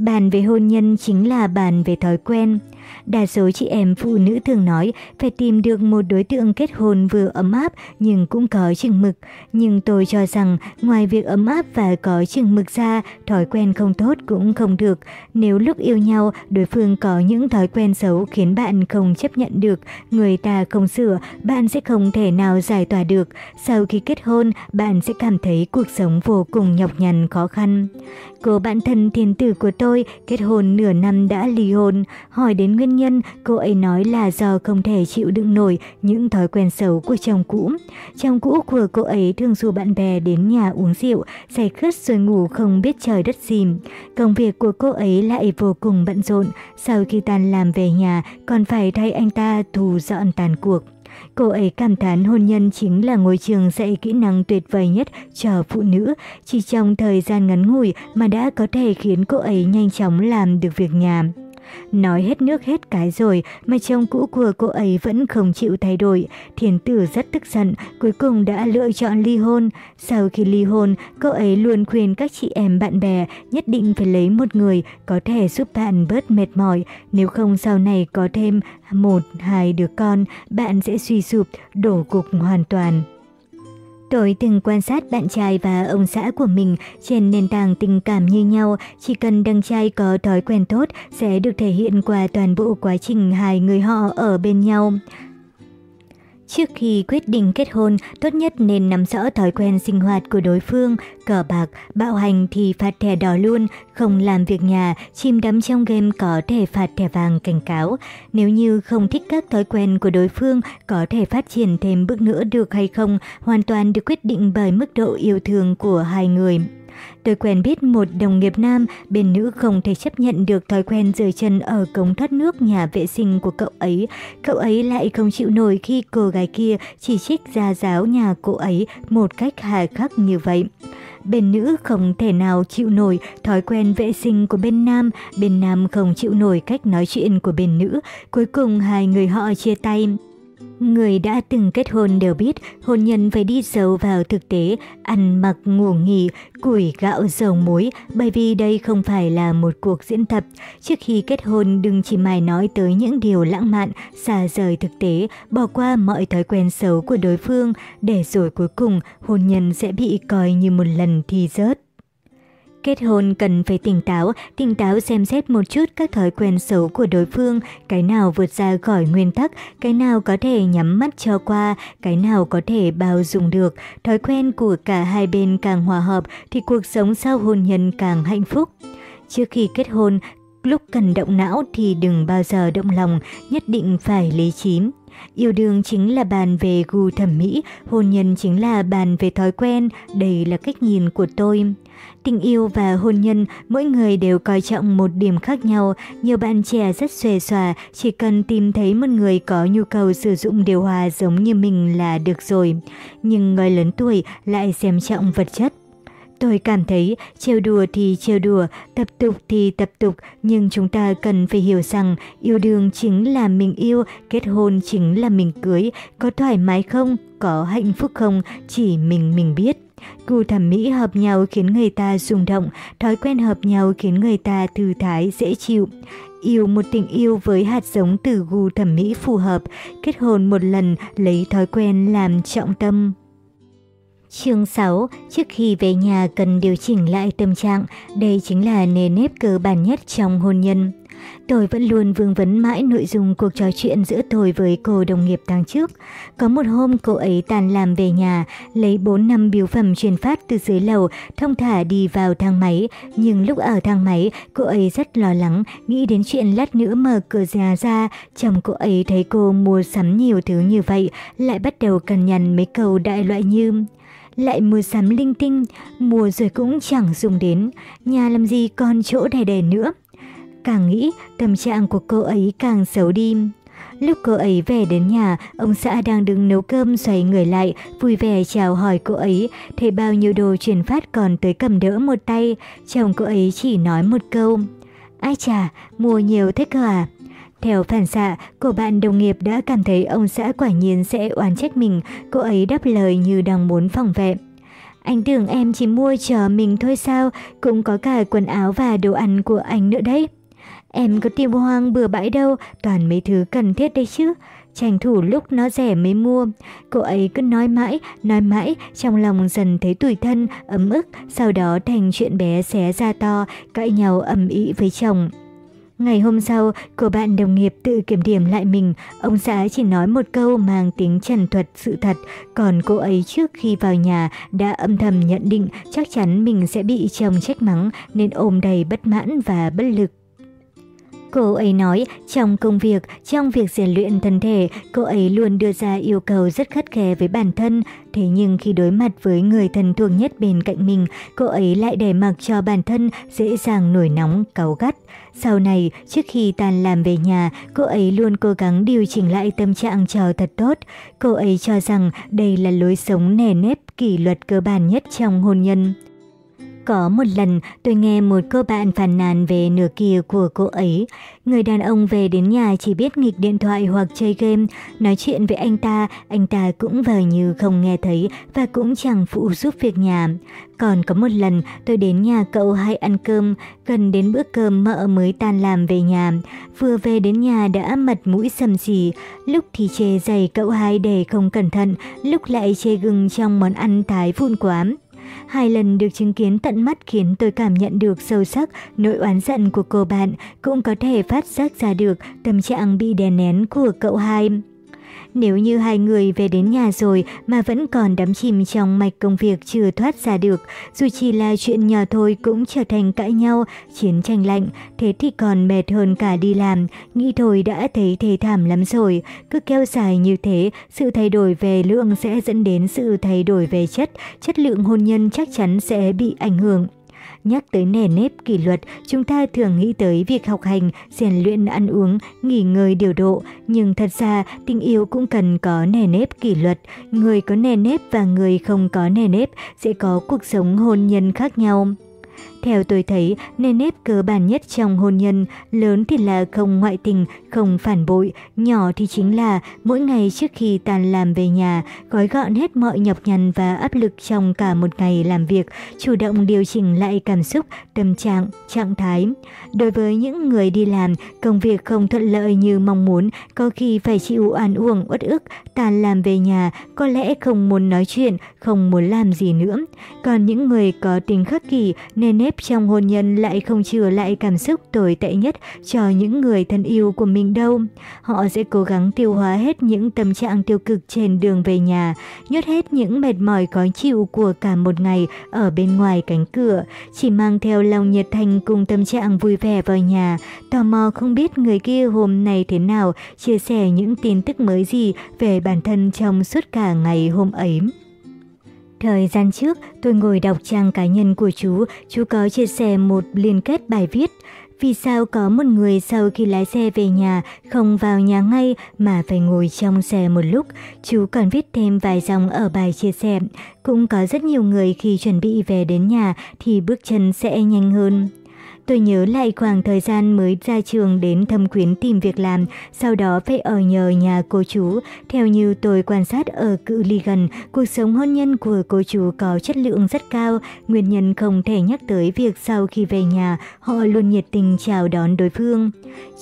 Bàn về hôn nhân chính là bàn về thói quen. Đa số chị em phụ nữ thường nói phải tìm được một đối tượng kết hôn vừa ấm áp nhưng cũng có chừng mực. Nhưng tôi cho rằng ngoài việc ấm áp và có chừng mực ra, thói quen không tốt cũng không được. Nếu lúc yêu nhau, đối phương có những thói quen xấu khiến bạn không chấp nhận được, người ta không sửa, bạn sẽ không thể nào giải tỏa được. Sau khi kết hôn, bạn sẽ cảm thấy cuộc sống vô cùng nhọc nhằn khó khăn. Cô bạn thân thiên tử của tôi kết hôn nửa năm đã ly hôn. Hỏi đến nguyên nhân, cô ấy nói là do không thể chịu đựng nổi những thói quen xấu của chồng cũ. Chồng cũ của cô ấy thường rủ bạn bè đến nhà uống rượu, say khướt rồi ngủ không biết trời đất gì. Công việc của cô ấy lại vô cùng bận rộn. Sau khi tan làm về nhà, còn phải thay anh ta thù dọn tàn cuộc. Cô ấy cảm thán hôn nhân chính là ngôi trường dạy kỹ năng tuyệt vời nhất cho phụ nữ, chỉ trong thời gian ngắn ngủi mà đã có thể khiến cô ấy nhanh chóng làm được việc nhà. Nói hết nước hết cái rồi mà chồng cũ của cô ấy vẫn không chịu thay đổi. Thiền tử rất tức giận, cuối cùng đã lựa chọn ly hôn. Sau khi ly hôn, cô ấy luôn khuyên các chị em bạn bè nhất định phải lấy một người có thể giúp bạn bớt mệt mỏi. Nếu không sau này có thêm một, hai đứa con, bạn sẽ suy sụp, đổ cục hoàn toàn. Tôi từng quan sát bạn trai và ông xã của mình trên nền tảng tình cảm như nhau, chỉ cần đăng trai có thói quen tốt sẽ được thể hiện qua toàn bộ quá trình hai người họ ở bên nhau. Trước khi quyết định kết hôn, tốt nhất nên nắm rõ thói quen sinh hoạt của đối phương, cờ bạc, bạo hành thì phạt thẻ đỏ luôn, không làm việc nhà, chìm đắm trong game có thể phạt thẻ vàng cảnh cáo. Nếu như không thích các thói quen của đối phương, có thể phát triển thêm bước nữa được hay không, hoàn toàn được quyết định bởi mức độ yêu thương của hai người. Tôi quen biết một đồng nghiệp nam, bên nữ không thể chấp nhận được thói quen rời chân ở cống thoát nước nhà vệ sinh của cậu ấy. Cậu ấy lại không chịu nổi khi cô gái kia chỉ trích gia giáo nhà cô ấy một cách hà khắc như vậy. Bên nữ không thể nào chịu nổi thói quen vệ sinh của bên nam, bên nam không chịu nổi cách nói chuyện của bên nữ. Cuối cùng hai người họ chia tay. Người đã từng kết hôn đều biết hôn nhân phải đi sâu vào thực tế, ăn mặc ngủ nghỉ, củi gạo dầu muối, bởi vì đây không phải là một cuộc diễn tập. Trước khi kết hôn đừng chỉ mài nói tới những điều lãng mạn, xa rời thực tế, bỏ qua mọi thói quen xấu của đối phương, để rồi cuối cùng hôn nhân sẽ bị coi như một lần thi rớt. Kết hôn cần phải tỉnh táo, tỉnh táo xem xét một chút các thói quen xấu của đối phương, cái nào vượt ra khỏi nguyên tắc, cái nào có thể nhắm mắt cho qua, cái nào có thể bao dung được. Thói quen của cả hai bên càng hòa hợp thì cuộc sống sau hôn nhân càng hạnh phúc. Trước khi kết hôn, lúc cần động não thì đừng bao giờ động lòng, nhất định phải lý trí. Yêu đương chính là bàn về gu thẩm mỹ, hôn nhân chính là bàn về thói quen, đây là cách nhìn của tôi. Tình yêu và hôn nhân, mỗi người đều coi trọng một điểm khác nhau. Nhiều bạn trẻ rất xòe xòa, chỉ cần tìm thấy một người có nhu cầu sử dụng điều hòa giống như mình là được rồi. Nhưng người lớn tuổi lại xem trọng vật chất. Tôi cảm thấy trêu đùa thì trêu đùa, tập tục thì tập tục, nhưng chúng ta cần phải hiểu rằng yêu đương chính là mình yêu, kết hôn chính là mình cưới, có thoải mái không, có hạnh phúc không, chỉ mình mình biết. Gu thẩm mỹ hợp nhau khiến người ta rung động, thói quen hợp nhau khiến người ta thư thái, dễ chịu. Yêu một tình yêu với hạt giống từ gu thẩm mỹ phù hợp, kết hôn một lần lấy thói quen làm trọng tâm. Chương 6. Trước khi về nhà cần điều chỉnh lại tâm trạng, đây chính là nề nếp cơ bản nhất trong hôn nhân. Tôi vẫn luôn vương vấn mãi nội dung cuộc trò chuyện giữa tôi với cô đồng nghiệp tháng trước. Có một hôm cô ấy tàn làm về nhà, lấy 4 năm biếu phẩm truyền phát từ dưới lầu, thông thả đi vào thang máy. Nhưng lúc ở thang máy, cô ấy rất lo lắng, nghĩ đến chuyện lát nữa mở cửa nhà ra. Chồng cô ấy thấy cô mua sắm nhiều thứ như vậy, lại bắt đầu cằn nhằn mấy câu đại loại như lại mua sắm linh tinh, mua rồi cũng chẳng dùng đến, nhà làm gì còn chỗ để để nữa. Càng nghĩ, tâm trạng của cô ấy càng xấu đi. Lúc cô ấy về đến nhà, ông xã đang đứng nấu cơm xoay người lại, vui vẻ chào hỏi cô ấy, thấy bao nhiêu đồ chuyển phát còn tới cầm đỡ một tay. Chồng cô ấy chỉ nói một câu, ai chà, mua nhiều thế cơ à? Theo phản xạ, cô bạn đồng nghiệp đã cảm thấy ông xã quả nhiên sẽ oán trách mình, cô ấy đáp lời như đang muốn phòng vệ. Anh tưởng em chỉ mua chờ mình thôi sao, cũng có cả quần áo và đồ ăn của anh nữa đấy. Em có tìm hoang bừa bãi đâu, toàn mấy thứ cần thiết đây chứ. Tranh thủ lúc nó rẻ mới mua. Cô ấy cứ nói mãi, nói mãi, trong lòng dần thấy tủi thân, ấm ức, sau đó thành chuyện bé xé ra to, cãi nhau ầm ĩ với chồng. Ngày hôm sau, cô bạn đồng nghiệp tự kiểm điểm lại mình, ông xã chỉ nói một câu mang tính trần thuật sự thật, còn cô ấy trước khi vào nhà đã âm thầm nhận định chắc chắn mình sẽ bị chồng trách mắng nên ôm đầy bất mãn và bất lực. Cô ấy nói trong công việc, trong việc rèn luyện thân thể, cô ấy luôn đưa ra yêu cầu rất khắt khe với bản thân. Thế nhưng khi đối mặt với người thân thuộc nhất bên cạnh mình, cô ấy lại để mặc cho bản thân dễ dàng nổi nóng, cáu gắt. Sau này, trước khi tan làm về nhà, cô ấy luôn cố gắng điều chỉnh lại tâm trạng cho thật tốt. Cô ấy cho rằng đây là lối sống nề nếp, kỷ luật cơ bản nhất trong hôn nhân. Có một lần tôi nghe một cô bạn phàn nàn về nửa kia của cô ấy. Người đàn ông về đến nhà chỉ biết nghịch điện thoại hoặc chơi game, nói chuyện với anh ta, anh ta cũng vờ như không nghe thấy và cũng chẳng phụ giúp việc nhà. Còn có một lần tôi đến nhà cậu hay ăn cơm, gần đến bữa cơm mợ mới tan làm về nhà. Vừa về đến nhà đã mặt mũi sầm xì, lúc thì chê giày cậu hai để không cẩn thận, lúc lại chê gừng trong món ăn thái vụn quá. Hai lần được chứng kiến tận mắt khiến tôi cảm nhận được sâu sắc nỗi oán giận của cô bạn, cũng có thể phát giác ra được tâm trạng bị đè nén của cậu hai. Nếu như hai người về đến nhà rồi mà vẫn còn đắm chìm trong mạch công việc chưa thoát ra được, dù chỉ là chuyện nhỏ thôi cũng trở thành cãi nhau, chiến tranh lạnh, thế thì còn mệt hơn cả đi làm, nghĩ thôi đã thấy thê thảm lắm rồi. Cứ kéo dài như thế, sự thay đổi về lượng sẽ dẫn đến sự thay đổi về chất, chất lượng hôn nhân chắc chắn sẽ bị ảnh hưởng. Nhắc tới nề nếp kỷ luật, chúng ta thường nghĩ tới việc học hành, rèn luyện ăn uống, nghỉ ngơi điều độ. Nhưng thật ra, tình yêu cũng cần có nề nếp kỷ luật. Người có nề nếp và người không có nề nếp sẽ có cuộc sống hôn nhân khác nhau. Theo tôi thấy, nền nếp cơ bản nhất trong hôn nhân, lớn thì là không ngoại tình, không phản bội, nhỏ thì chính là mỗi ngày trước khi tàn làm về nhà, gói gọn hết mọi nhọc nhằn và áp lực trong cả một ngày làm việc, chủ động điều chỉnh lại cảm xúc, tâm trạng, trạng thái. Đối với những người đi làm, công việc không thuận lợi như mong muốn, có khi phải chịu oan uổng uất ức, tàn làm về nhà, có lẽ không muốn nói chuyện, không muốn làm gì nữa. Còn những người có tính khắc kỷ, nền nếp trong hôn nhân lại không chừa lại cảm xúc tồi tệ nhất cho những người thân yêu của mình đâu. Họ sẽ cố gắng tiêu hóa hết những tâm trạng tiêu cực trên đường về nhà, nhốt hết những mệt mỏi khó chịu của cả một ngày ở bên ngoài cánh cửa, chỉ mang theo lòng nhiệt thành cùng tâm trạng vui vẻ vào nhà, tò mò không biết người kia hôm nay thế nào, chia sẻ những tin tức mới gì về bản thân trong suốt cả ngày hôm ấy. Thời gian trước, tôi ngồi đọc trang cá nhân của chú, chú có chia sẻ một liên kết bài viết. Vì sao có một người sau khi lái xe về nhà không vào nhà ngay mà phải ngồi trong xe một lúc? Chú còn viết thêm vài dòng ở bài chia sẻ. Cũng có rất nhiều người khi chuẩn bị về đến nhà thì bước chân sẽ nhanh hơn. Tôi nhớ lại khoảng thời gian mới ra trường đến thâm quyến tìm việc làm, sau đó phải ở nhờ nhà cô chú. Theo như tôi quan sát ở cự ly gần, cuộc sống hôn nhân của cô chú có chất lượng rất cao. Nguyên nhân không thể nhắc tới việc sau khi về nhà, họ luôn nhiệt tình chào đón đối phương.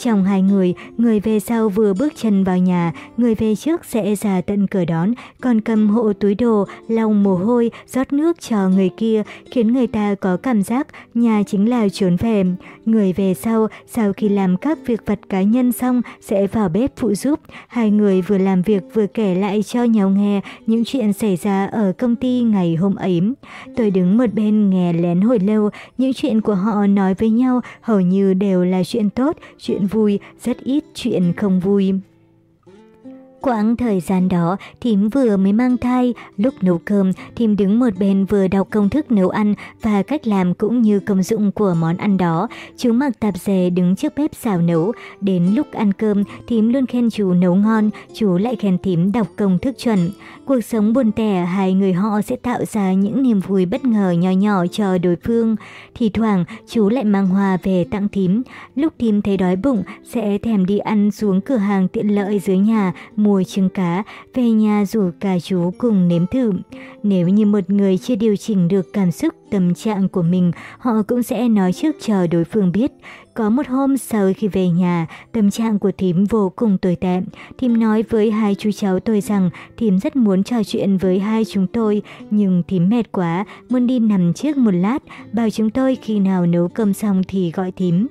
Trong hai người, người về sau vừa bước chân vào nhà, người về trước sẽ ra tận cửa đón, còn cầm hộ túi đồ, lau mồ hôi, rót nước cho người kia, khiến người ta có cảm giác nhà chính là trốn về thèm. Người về sau, sau khi làm các việc vật cá nhân xong sẽ vào bếp phụ giúp. Hai người vừa làm việc vừa kể lại cho nhau nghe những chuyện xảy ra ở công ty ngày hôm ấy. Tôi đứng một bên nghe lén hồi lâu, những chuyện của họ nói với nhau hầu như đều là chuyện tốt, chuyện vui, rất ít chuyện không vui. Quãng thời gian đó, thím vừa mới mang thai, lúc nấu cơm, thím đứng một bên vừa đọc công thức nấu ăn và cách làm cũng như công dụng của món ăn đó. Chú mặc tạp dề đứng trước bếp xào nấu. Đến lúc ăn cơm, thím luôn khen chú nấu ngon, chú lại khen thím đọc công thức chuẩn. Cuộc sống buồn tẻ, hai người họ sẽ tạo ra những niềm vui bất ngờ nhỏ nhỏ cho đối phương. Thì thoảng, chú lại mang hoa về tặng thím. Lúc thím thấy đói bụng, sẽ thèm đi ăn xuống cửa hàng tiện lợi dưới nhà, mua trứng cá, về nhà rủ cả chú cùng nếm thử. Nếu như một người chưa điều chỉnh được cảm xúc, tâm trạng của mình, họ cũng sẽ nói trước cho đối phương biết. Có một hôm sau khi về nhà, tâm trạng của thím vô cùng tồi tệ. Thím nói với hai chú cháu tôi rằng thím rất muốn trò chuyện với hai chúng tôi, nhưng thím mệt quá, muốn đi nằm trước một lát, bảo chúng tôi khi nào nấu cơm xong thì gọi thím.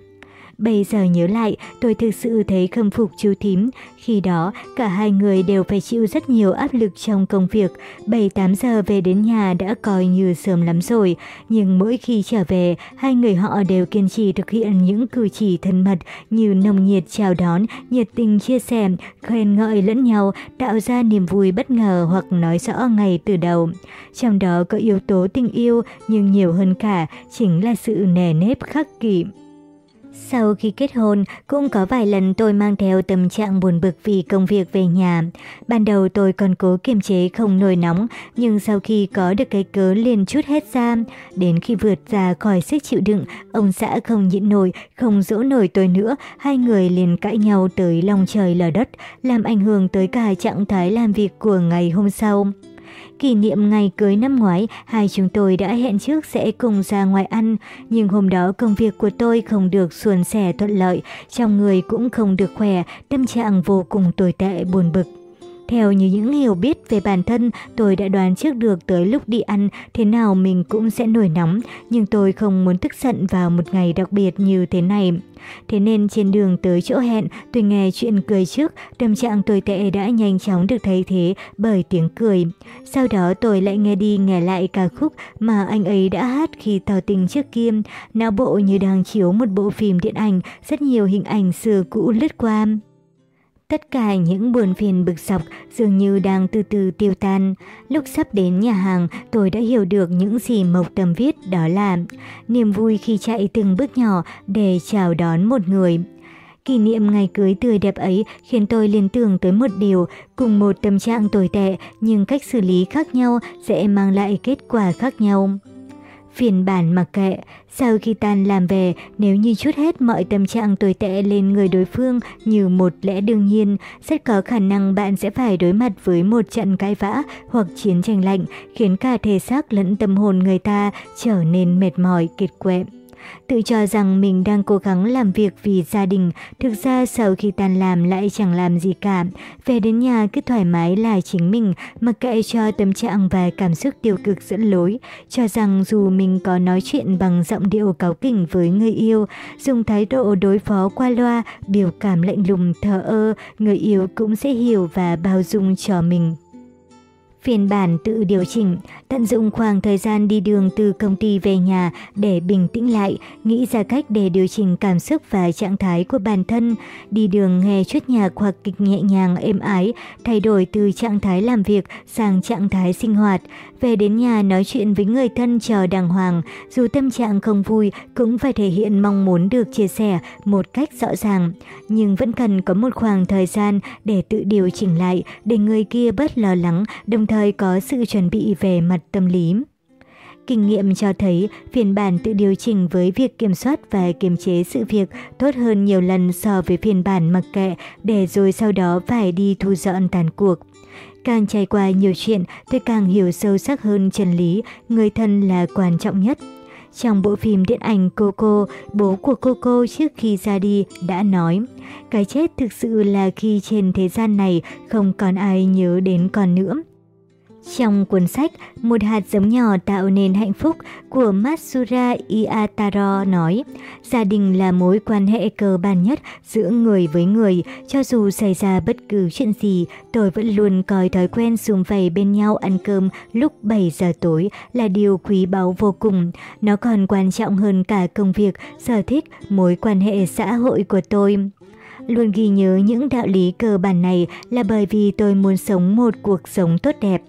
Bây giờ nhớ lại, tôi thực sự thấy khâm phục chú thím. Khi đó, cả hai người đều phải chịu rất nhiều áp lực trong công việc. 7-8 giờ về đến nhà đã coi như sớm lắm rồi. Nhưng mỗi khi trở về, hai người họ đều kiên trì thực hiện những cử chỉ thân mật như nồng nhiệt chào đón, nhiệt tình chia sẻ, khen ngợi lẫn nhau, tạo ra niềm vui bất ngờ hoặc nói rõ ngay từ đầu. Trong đó có yếu tố tình yêu, nhưng nhiều hơn cả chính là sự nề nếp khắc kỷ. Sau khi kết hôn, cũng có vài lần tôi mang theo tâm trạng buồn bực vì công việc về nhà. Ban đầu tôi còn cố kiềm chế không nổi nóng, nhưng sau khi có được cái cớ liền chút hết ra. Đến khi vượt ra khỏi sức chịu đựng, ông xã không nhịn nổi, không dỗ nổi tôi nữa, hai người liền cãi nhau tới lòng trời lở đất, làm ảnh hưởng tới cả trạng thái làm việc của ngày hôm sau. Kỷ niệm ngày cưới năm ngoái, hai chúng tôi đã hẹn trước sẽ cùng ra ngoài ăn, nhưng hôm đó công việc của tôi không được suôn sẻ thuận lợi, trong người cũng không được khỏe, tâm trạng vô cùng tồi tệ buồn bực. Theo như những hiểu biết về bản thân, tôi đã đoán trước được tới lúc đi ăn thế nào mình cũng sẽ nổi nóng, nhưng tôi không muốn tức giận vào một ngày đặc biệt như thế này. Thế nên trên đường tới chỗ hẹn, tôi nghe chuyện cười trước, tâm trạng tồi tệ đã nhanh chóng được thay thế bởi tiếng cười. Sau đó tôi lại nghe đi nghe lại ca khúc mà anh ấy đã hát khi tỏ tình trước kia. Não bộ như đang chiếu một bộ phim điện ảnh, rất nhiều hình ảnh xưa cũ lướt qua. Tất cả những buồn phiền bực dọc dường như đang từ từ tiêu tan. Lúc sắp đến nhà hàng, tôi đã hiểu được những gì Mộc Tâm viết đó là niềm vui khi chạy từng bước nhỏ để chào đón một người. Kỷ niệm ngày cưới tươi đẹp ấy khiến tôi liên tưởng tới một điều, cùng một tâm trạng tồi tệ nhưng cách xử lý khác nhau sẽ mang lại kết quả khác nhau. Phiền bản mặc kệ, sau khi tan làm về, nếu như chút hết mọi tâm trạng tồi tệ lên người đối phương như một lẽ đương nhiên, rất có khả năng bạn sẽ phải đối mặt với một trận cãi vã hoặc chiến tranh lạnh, khiến cả thể xác lẫn tâm hồn người ta trở nên mệt mỏi, kiệt quệ. Tự cho rằng mình đang cố gắng làm việc vì gia đình, thực ra sau khi tan làm lại chẳng làm gì cả. Về đến nhà cứ thoải mái là chính mình, mặc kệ cho tâm trạng và cảm xúc tiêu cực dẫn lối. Cho rằng dù mình có nói chuyện bằng giọng điệu cáu kỉnh với người yêu, dùng thái độ đối phó qua loa, biểu cảm lạnh lùng thờ ơ, người yêu cũng sẽ hiểu và bao dung cho mình. Phiên bản tự điều chỉnh, tận dụng khoảng thời gian đi đường từ công ty về nhà để bình tĩnh lại, nghĩ ra cách để điều chỉnh cảm xúc và trạng thái của bản thân. Đi đường nghe chút nhạc hoặc kịch nhẹ nhàng êm ái, thay đổi từ trạng thái làm việc sang trạng thái sinh hoạt. Về đến nhà nói chuyện với người thân chờ đàng hoàng, dù tâm trạng không vui cũng phải thể hiện mong muốn được chia sẻ một cách rõ ràng. Nhưng vẫn cần có một khoảng thời gian để tự điều chỉnh lại, để người kia bớt lo lắng, đồng thời có sự chuẩn bị về mặt tâm lý. Kinh nghiệm cho thấy phiên bản tự điều chỉnh với việc kiểm soát và kiềm chế sự việc tốt hơn nhiều lần so với phiên bản mặc kệ để rồi sau đó phải đi thu dọn tàn cuộc. Càng trải qua nhiều chuyện, tôi càng hiểu sâu sắc hơn chân lý, người thân là quan trọng nhất. Trong bộ phim điện ảnh Coco, bố của Coco trước khi ra đi đã nói, cái chết thực sự là khi trên thế gian này không còn ai nhớ đến con nữa. Trong cuốn sách Một hạt giống nhỏ tạo nên hạnh phúc của Matsura Iataro nói, gia đình là mối quan hệ cơ bản nhất giữa người với người. Cho dù xảy ra bất cứ chuyện gì, tôi vẫn luôn coi thói quen xung vầy bên nhau ăn cơm lúc 7 giờ tối là điều quý báu vô cùng. Nó còn quan trọng hơn cả công việc, sở thích, mối quan hệ xã hội của tôi. Luôn ghi nhớ những đạo lý cơ bản này là bởi vì tôi muốn sống một cuộc sống tốt đẹp.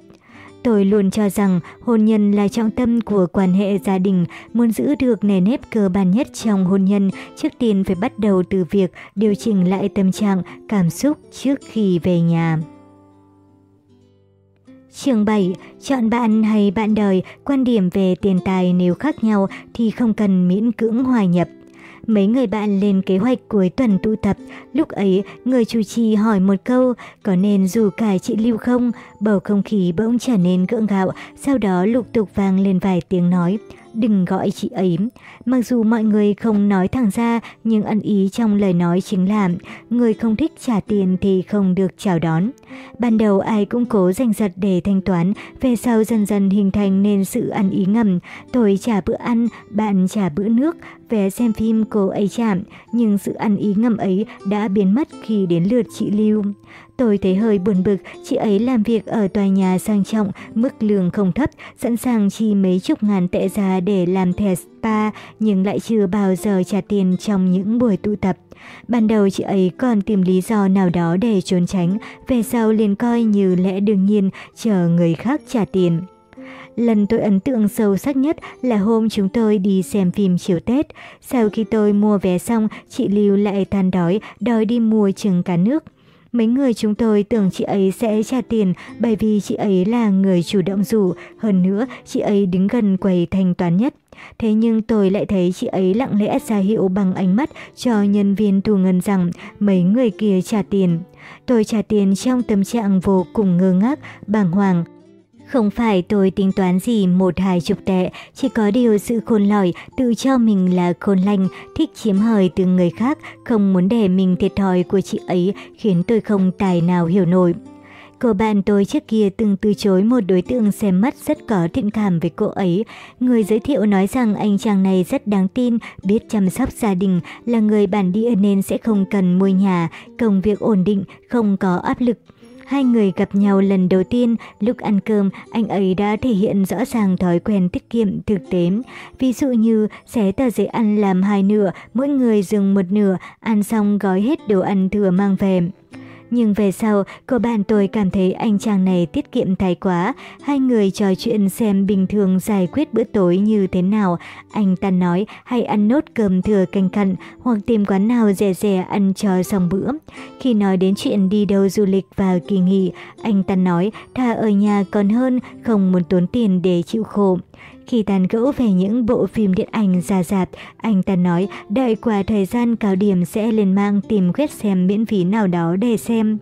Tôi luôn cho rằng hôn nhân là trọng tâm của quan hệ gia đình, muốn giữ được nề nếp cơ bản nhất trong hôn nhân, trước tiên phải bắt đầu từ việc điều chỉnh lại tâm trạng, cảm xúc trước khi về nhà. Chương 7. Chọn bạn hay bạn đời, quan điểm về tiền tài nếu khác nhau thì không cần miễn cưỡng hòa nhập. Mấy người bạn lên kế hoạch cuối tuần tụ tập. Lúc ấy, người chủ trì hỏi một câu, có nên rủ cả chị Lưu không? Bầu không khí bỗng trở nên gượng gạo, sau đó lục tục vang lên vài tiếng nói đừng gọi chị ấy. Mặc dù mọi người không nói thẳng ra, nhưng ẩn ý trong lời nói chính là người không thích trả tiền thì không được chào đón. Ban đầu ai cũng cố giành giật để thanh toán, về sau dần dần hình thành nên sự ăn ý ngầm. Tôi trả bữa ăn, bạn trả bữa nước, vé xem phim cô ấy chạm, nhưng sự ăn ý ngầm ấy đã biến mất khi đến lượt chị Lưu. Tôi thấy hơi buồn bực, chị ấy làm việc ở tòa nhà sang trọng, mức lương không thấp, sẵn sàng chi mấy chục ngàn tệ ra để làm thẻ spa, nhưng lại chưa bao giờ trả tiền trong những buổi tụ tập. Ban đầu chị ấy còn tìm lý do nào đó để trốn tránh, về sau liền coi như lẽ đương nhiên chờ người khác trả tiền. Lần tôi ấn tượng sâu sắc nhất là hôm chúng tôi đi xem phim chiều Tết. Sau khi tôi mua vé xong, chị Lưu lại than đói, đòi đi mua trứng cá nước. Mấy người chúng tôi tưởng chị ấy sẽ trả tiền bởi vì chị ấy là người chủ động rủ, hơn nữa chị ấy đứng gần quầy thanh toán nhất. Thế nhưng tôi lại thấy chị ấy lặng lẽ ra hiệu bằng ánh mắt cho nhân viên thu ngân rằng mấy người kia trả tiền. Tôi trả tiền trong tâm trạng vô cùng ngơ ngác, bàng hoàng. Không phải tôi tính toán gì một hai chục tệ, chỉ có điều sự khôn lỏi, tự cho mình là khôn lành, thích chiếm hời từ người khác, không muốn để mình thiệt thòi của chị ấy khiến tôi không tài nào hiểu nổi. Cô bạn tôi trước kia từng từ chối một đối tượng xem mắt rất có thiện cảm với cô ấy. Người giới thiệu nói rằng anh chàng này rất đáng tin, biết chăm sóc gia đình, là người bản địa nên sẽ không cần mua nhà, công việc ổn định, không có áp lực. Hai người gặp nhau lần đầu tiên, lúc ăn cơm, anh ấy đã thể hiện rõ ràng thói quen tiết kiệm thực tế. Ví dụ như xé tờ giấy ăn làm hai nửa, mỗi người dừng một nửa, ăn xong gói hết đồ ăn thừa mang về. Nhưng về sau, cô bạn tôi cảm thấy anh chàng này tiết kiệm thái quá. Hai người trò chuyện xem bình thường giải quyết bữa tối như thế nào. Anh ta nói hay ăn nốt cơm thừa canh cặn hoặc tìm quán nào rẻ rẻ ăn cho xong bữa. Khi nói đến chuyện đi đâu du lịch và kỳ nghỉ, anh ta nói thà ở nhà còn hơn không muốn tốn tiền để chịu khổ. Khi tàn gẫu về những bộ phim điện ảnh già dạt, anh ta nói đợi qua thời gian cao điểm sẽ lên mang tìm quét xem miễn phí nào đó để xem.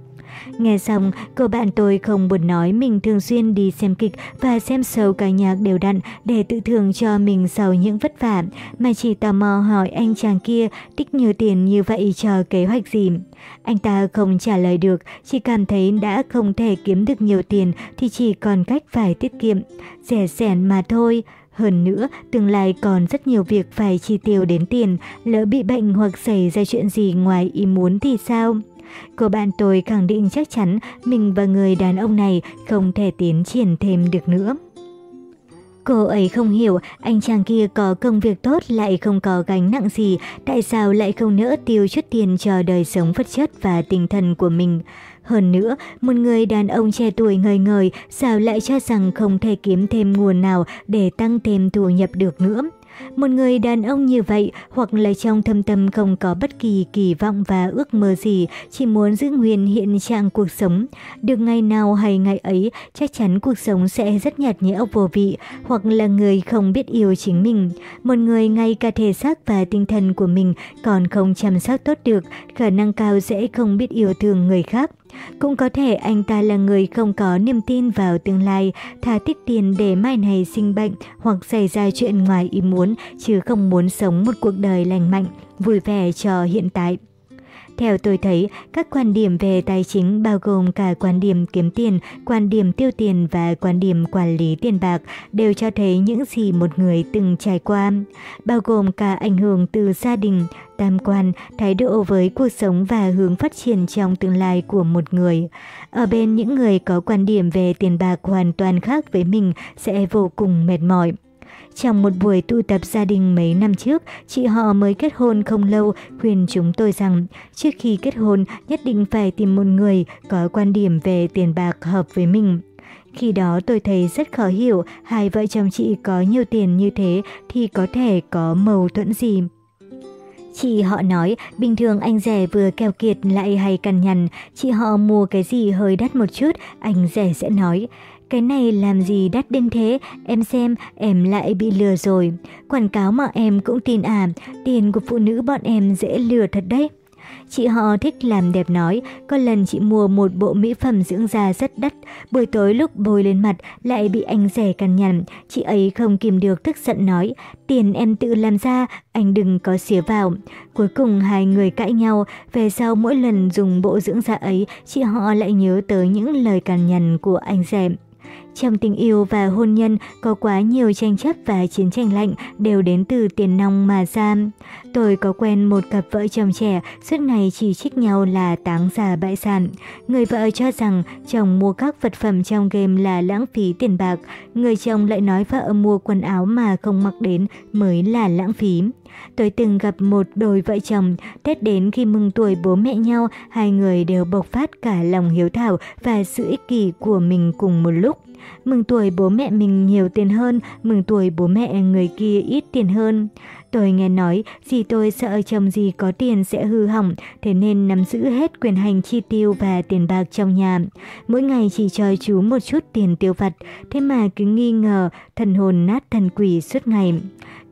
Nghe xong, cô bạn tôi không buồn nói mình thường xuyên đi xem kịch và xem show ca nhạc đều đặn để tự thưởng cho mình sau những vất vả, mà chỉ tò mò hỏi anh chàng kia tích nhiều tiền như vậy cho kế hoạch gì. Anh ta không trả lời được, chỉ cảm thấy đã không thể kiếm được nhiều tiền thì chỉ còn cách phải tiết kiệm, rẻ rẻn mà thôi. Hơn nữa, tương lai còn rất nhiều việc phải chi tiêu đến tiền, lỡ bị bệnh hoặc xảy ra chuyện gì ngoài ý muốn thì sao? Cô bạn tôi khẳng định chắc chắn mình và người đàn ông này không thể tiến triển thêm được nữa. Cô ấy không hiểu anh chàng kia có công việc tốt lại không có gánh nặng gì, tại sao lại không nỡ tiêu chút tiền cho đời sống vật chất và tinh thần của mình. Hơn nữa, một người đàn ông trẻ tuổi ngời ngời sao lại cho rằng không thể kiếm thêm nguồn nào để tăng thêm thu nhập được nữa. Một người đàn ông như vậy hoặc là trong thâm tâm không có bất kỳ kỳ vọng và ước mơ gì, chỉ muốn giữ nguyên hiện trạng cuộc sống. Được ngày nào hay ngày ấy, chắc chắn cuộc sống sẽ rất nhạt nhẽo vô vị, hoặc là người không biết yêu chính mình. Một người ngay cả thể xác và tinh thần của mình còn không chăm sóc tốt được, khả năng cao sẽ không biết yêu thương người khác. Cũng có thể anh ta là người không có niềm tin vào tương lai, thà tích tiền để mai này sinh bệnh hoặc xảy ra chuyện ngoài ý muốn, chứ không muốn sống một cuộc đời lành mạnh, vui vẻ cho hiện tại. Theo tôi thấy, các quan điểm về tài chính bao gồm cả quan điểm kiếm tiền, quan điểm tiêu tiền và quan điểm quản lý tiền bạc đều cho thấy những gì một người từng trải qua, bao gồm cả ảnh hưởng từ gia đình, tam quan, thái độ với cuộc sống và hướng phát triển trong tương lai của một người. Ở bên những người có quan điểm về tiền bạc hoàn toàn khác với mình sẽ vô cùng mệt mỏi. Trong một buổi tụ tập gia đình mấy năm trước, chị họ mới kết hôn không lâu khuyên chúng tôi rằng trước khi kết hôn nhất định phải tìm một người có quan điểm về tiền bạc hợp với mình. Khi đó tôi thấy rất khó hiểu hai vợ chồng chị có nhiều tiền như thế thì có thể có mâu thuẫn gì. Chị họ nói, bình thường anh rẻ vừa keo kiệt lại hay cằn nhằn, chị họ mua cái gì hơi đắt một chút, anh rẻ sẽ nói cái này làm gì đắt đến thế, em xem em lại bị lừa rồi. Quảng cáo mà em cũng tin à, tiền của phụ nữ bọn em dễ lừa thật đấy. Chị họ thích làm đẹp nói, có lần chị mua một bộ mỹ phẩm dưỡng da rất đắt, buổi tối lúc bôi lên mặt lại bị anh rẻ cằn nhằn. Chị ấy không kìm được tức giận nói, tiền em tự làm ra, anh đừng có xía vào. Cuối cùng hai người cãi nhau, về sau mỗi lần dùng bộ dưỡng da ấy, chị họ lại nhớ tới những lời cằn nhằn của anh rẻ. Trong tình yêu và hôn nhân có quá nhiều tranh chấp và chiến tranh lạnh đều đến từ tiền nong mà ra. Tôi có quen một cặp vợ chồng trẻ suốt ngày chỉ trích nhau là táng già bại sản. Người vợ cho rằng chồng mua các vật phẩm trong game là lãng phí tiền bạc. Người chồng lại nói vợ mua quần áo mà không mặc đến mới là lãng phí. Tôi từng gặp một đôi vợ chồng, Tết đến khi mừng tuổi bố mẹ nhau, hai người đều bộc phát cả lòng hiếu thảo và sự ích kỷ của mình cùng một lúc. Mừng tuổi bố mẹ mình nhiều tiền hơn, mừng tuổi bố mẹ người kia ít tiền hơn. Tôi nghe nói, dì tôi sợ chồng gì có tiền sẽ hư hỏng, thế nên nắm giữ hết quyền hành chi tiêu và tiền bạc trong nhà. Mỗi ngày chỉ cho chú một chút tiền tiêu vặt, thế mà cứ nghi ngờ, thần hồn nát thần quỷ suốt ngày.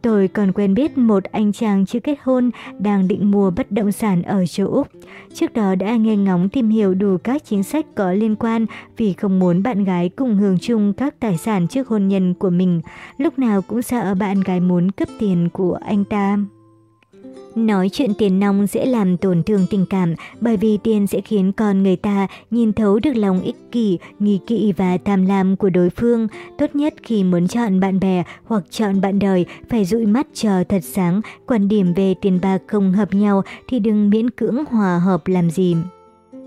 Tôi còn quen biết một anh chàng chưa kết hôn đang định mua bất động sản ở châu Úc. Trước đó đã nghe ngóng tìm hiểu đủ các chính sách có liên quan vì không muốn bạn gái cùng hưởng chung các tài sản trước hôn nhân của mình. Lúc nào cũng sợ bạn gái muốn cướp tiền của anh ta. Nói chuyện tiền nong dễ làm tổn thương tình cảm bởi vì tiền sẽ khiến con người ta nhìn thấu được lòng ích kỷ, nghi kỵ và tham lam của đối phương. Tốt nhất khi muốn chọn bạn bè hoặc chọn bạn đời phải dụi mắt cho thật sáng, quan điểm về tiền bạc không hợp nhau thì đừng miễn cưỡng hòa hợp làm gì.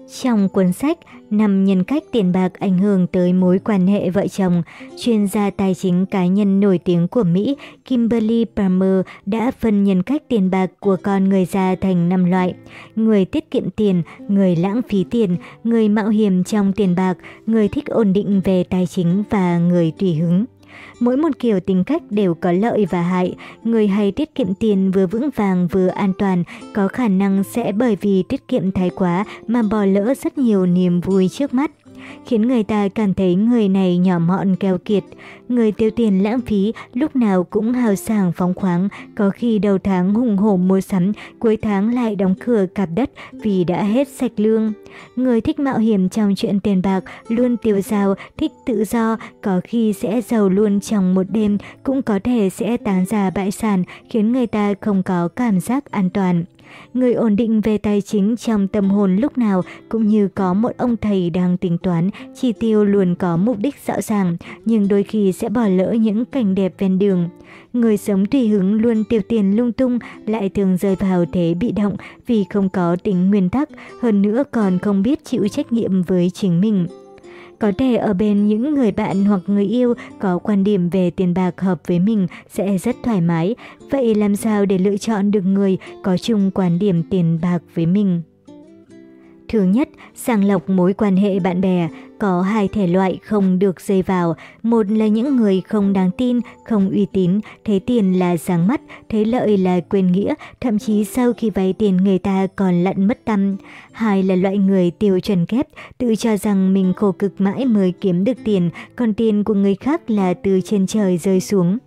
Trong cuốn sách năm nhân cách tiền bạc ảnh hưởng tới mối quan hệ vợ chồng, chuyên gia tài chính cá nhân nổi tiếng của Mỹ Kimberly Palmer đã phân nhân cách tiền bạc của con người ra thành 5 loại. Người tiết kiệm tiền, người lãng phí tiền, người mạo hiểm trong tiền bạc, người thích ổn định về tài chính và người tùy hứng. Mỗi một kiểu tính cách đều có lợi và hại. Người hay tiết kiệm tiền vừa vững vàng vừa an toàn, có khả năng sẽ bởi vì tiết kiệm thái quá mà bỏ lỡ rất nhiều niềm vui trước mắt khiến người ta cảm thấy người này nhỏ mọn keo kiệt. Người tiêu tiền lãng phí lúc nào cũng hào sảng phóng khoáng, có khi đầu tháng hùng hổ mua sắm, cuối tháng lại đóng cửa cạp đất vì đã hết sạch lương. Người thích mạo hiểm trong chuyện tiền bạc, luôn tiêu dao, thích tự do, có khi sẽ giàu luôn trong một đêm, cũng có thể sẽ tán ra bại sản, khiến người ta không có cảm giác an toàn. Người ổn định về tài chính trong tâm hồn lúc nào cũng như có một ông thầy đang tính toán, chi tiêu luôn có mục đích rõ ràng, nhưng đôi khi sẽ bỏ lỡ những cảnh đẹp ven đường. Người sống tùy hứng luôn tiêu tiền lung tung lại thường rơi vào thế bị động vì không có tính nguyên tắc, hơn nữa còn không biết chịu trách nhiệm với chính mình. Có thể ở bên những người bạn hoặc người yêu có quan điểm về tiền bạc hợp với mình sẽ rất thoải mái. Vậy làm sao để lựa chọn được người có chung quan điểm tiền bạc với mình? Thứ nhất, sàng lọc mối quan hệ bạn bè. Có hai thể loại không được dây vào. Một là những người không đáng tin, không uy tín, thấy tiền là sáng mắt, thấy lợi là quên nghĩa, thậm chí sau khi vay tiền người ta còn lặn mất tâm. Hai là loại người tiêu chuẩn kép, tự cho rằng mình khổ cực mãi mới kiếm được tiền, còn tiền của người khác là từ trên trời rơi xuống.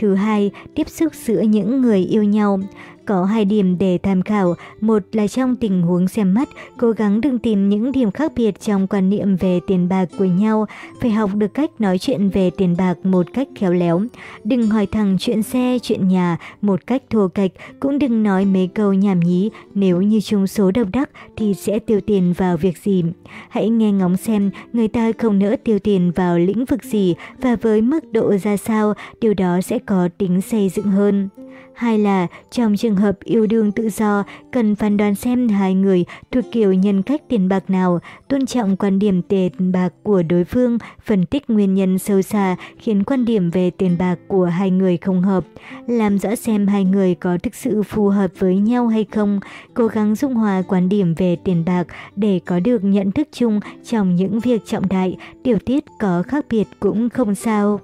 Thứ hai, tiếp xúc giữa những người yêu nhau. Có hai điểm để tham khảo, một là trong tình huống xem mắt, cố gắng đừng tìm những điểm khác biệt trong quan niệm về tiền bạc của nhau, phải học được cách nói chuyện về tiền bạc một cách khéo léo. Đừng hỏi thẳng chuyện xe, chuyện nhà một cách thô kệch, cũng đừng nói mấy câu nhảm nhí, nếu như chung số độc đắc thì sẽ tiêu tiền vào việc gì. Hãy nghe ngóng xem người ta không nỡ tiêu tiền vào lĩnh vực gì và với mức độ ra sao, điều đó sẽ có tính xây dựng hơn. Hai là trong trường hợp yêu đương tự do, cần phán đoán xem hai người thuộc kiểu nhân cách tiền bạc nào, tôn trọng quan điểm tiền bạc của đối phương, phân tích nguyên nhân sâu xa khiến quan điểm về tiền bạc của hai người không hợp, làm rõ xem hai người có thực sự phù hợp với nhau hay không, cố gắng dung hòa quan điểm về tiền bạc để có được nhận thức chung trong những việc trọng đại, tiểu tiết có khác biệt cũng không sao.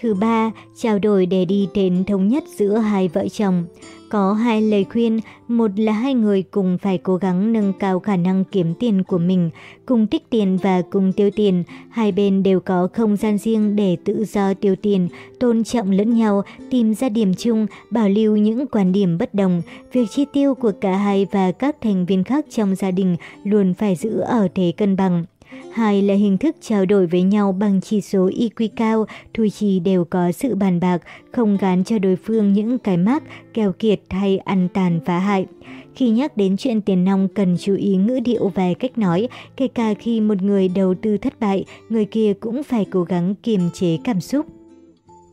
Thứ ba, trao đổi để đi đến thống nhất giữa hai vợ chồng. Có hai lời khuyên, một là hai người cùng phải cố gắng nâng cao khả năng kiếm tiền của mình, cùng tích tiền và cùng tiêu tiền, hai bên đều có không gian riêng để tự do tiêu tiền, tôn trọng lẫn nhau, tìm ra điểm chung, bảo lưu những quan điểm bất đồng. Việc chi tiêu của cả hai và các thành viên khác trong gia đình luôn phải giữ ở thế cân bằng. Hai là hình thức trao đổi với nhau bằng chỉ số EQ cao, Thu Chi đều có sự bàn bạc, không gán cho đối phương những cái mác, kèo kiệt hay ăn tàn phá hại. Khi nhắc đến chuyện tiền nong cần chú ý ngữ điệu và cách nói, kể cả khi một người đầu tư thất bại, người kia cũng phải cố gắng kiềm chế cảm xúc.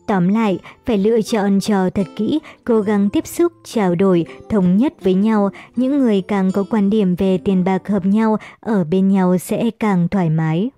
Tóm lại, phải lựa chọn trò thật kỹ, cố gắng tiếp xúc, trao đổi, thống nhất với nhau. Những người càng có quan điểm về tiền bạc hợp nhau, ở bên nhau sẽ càng thoải mái.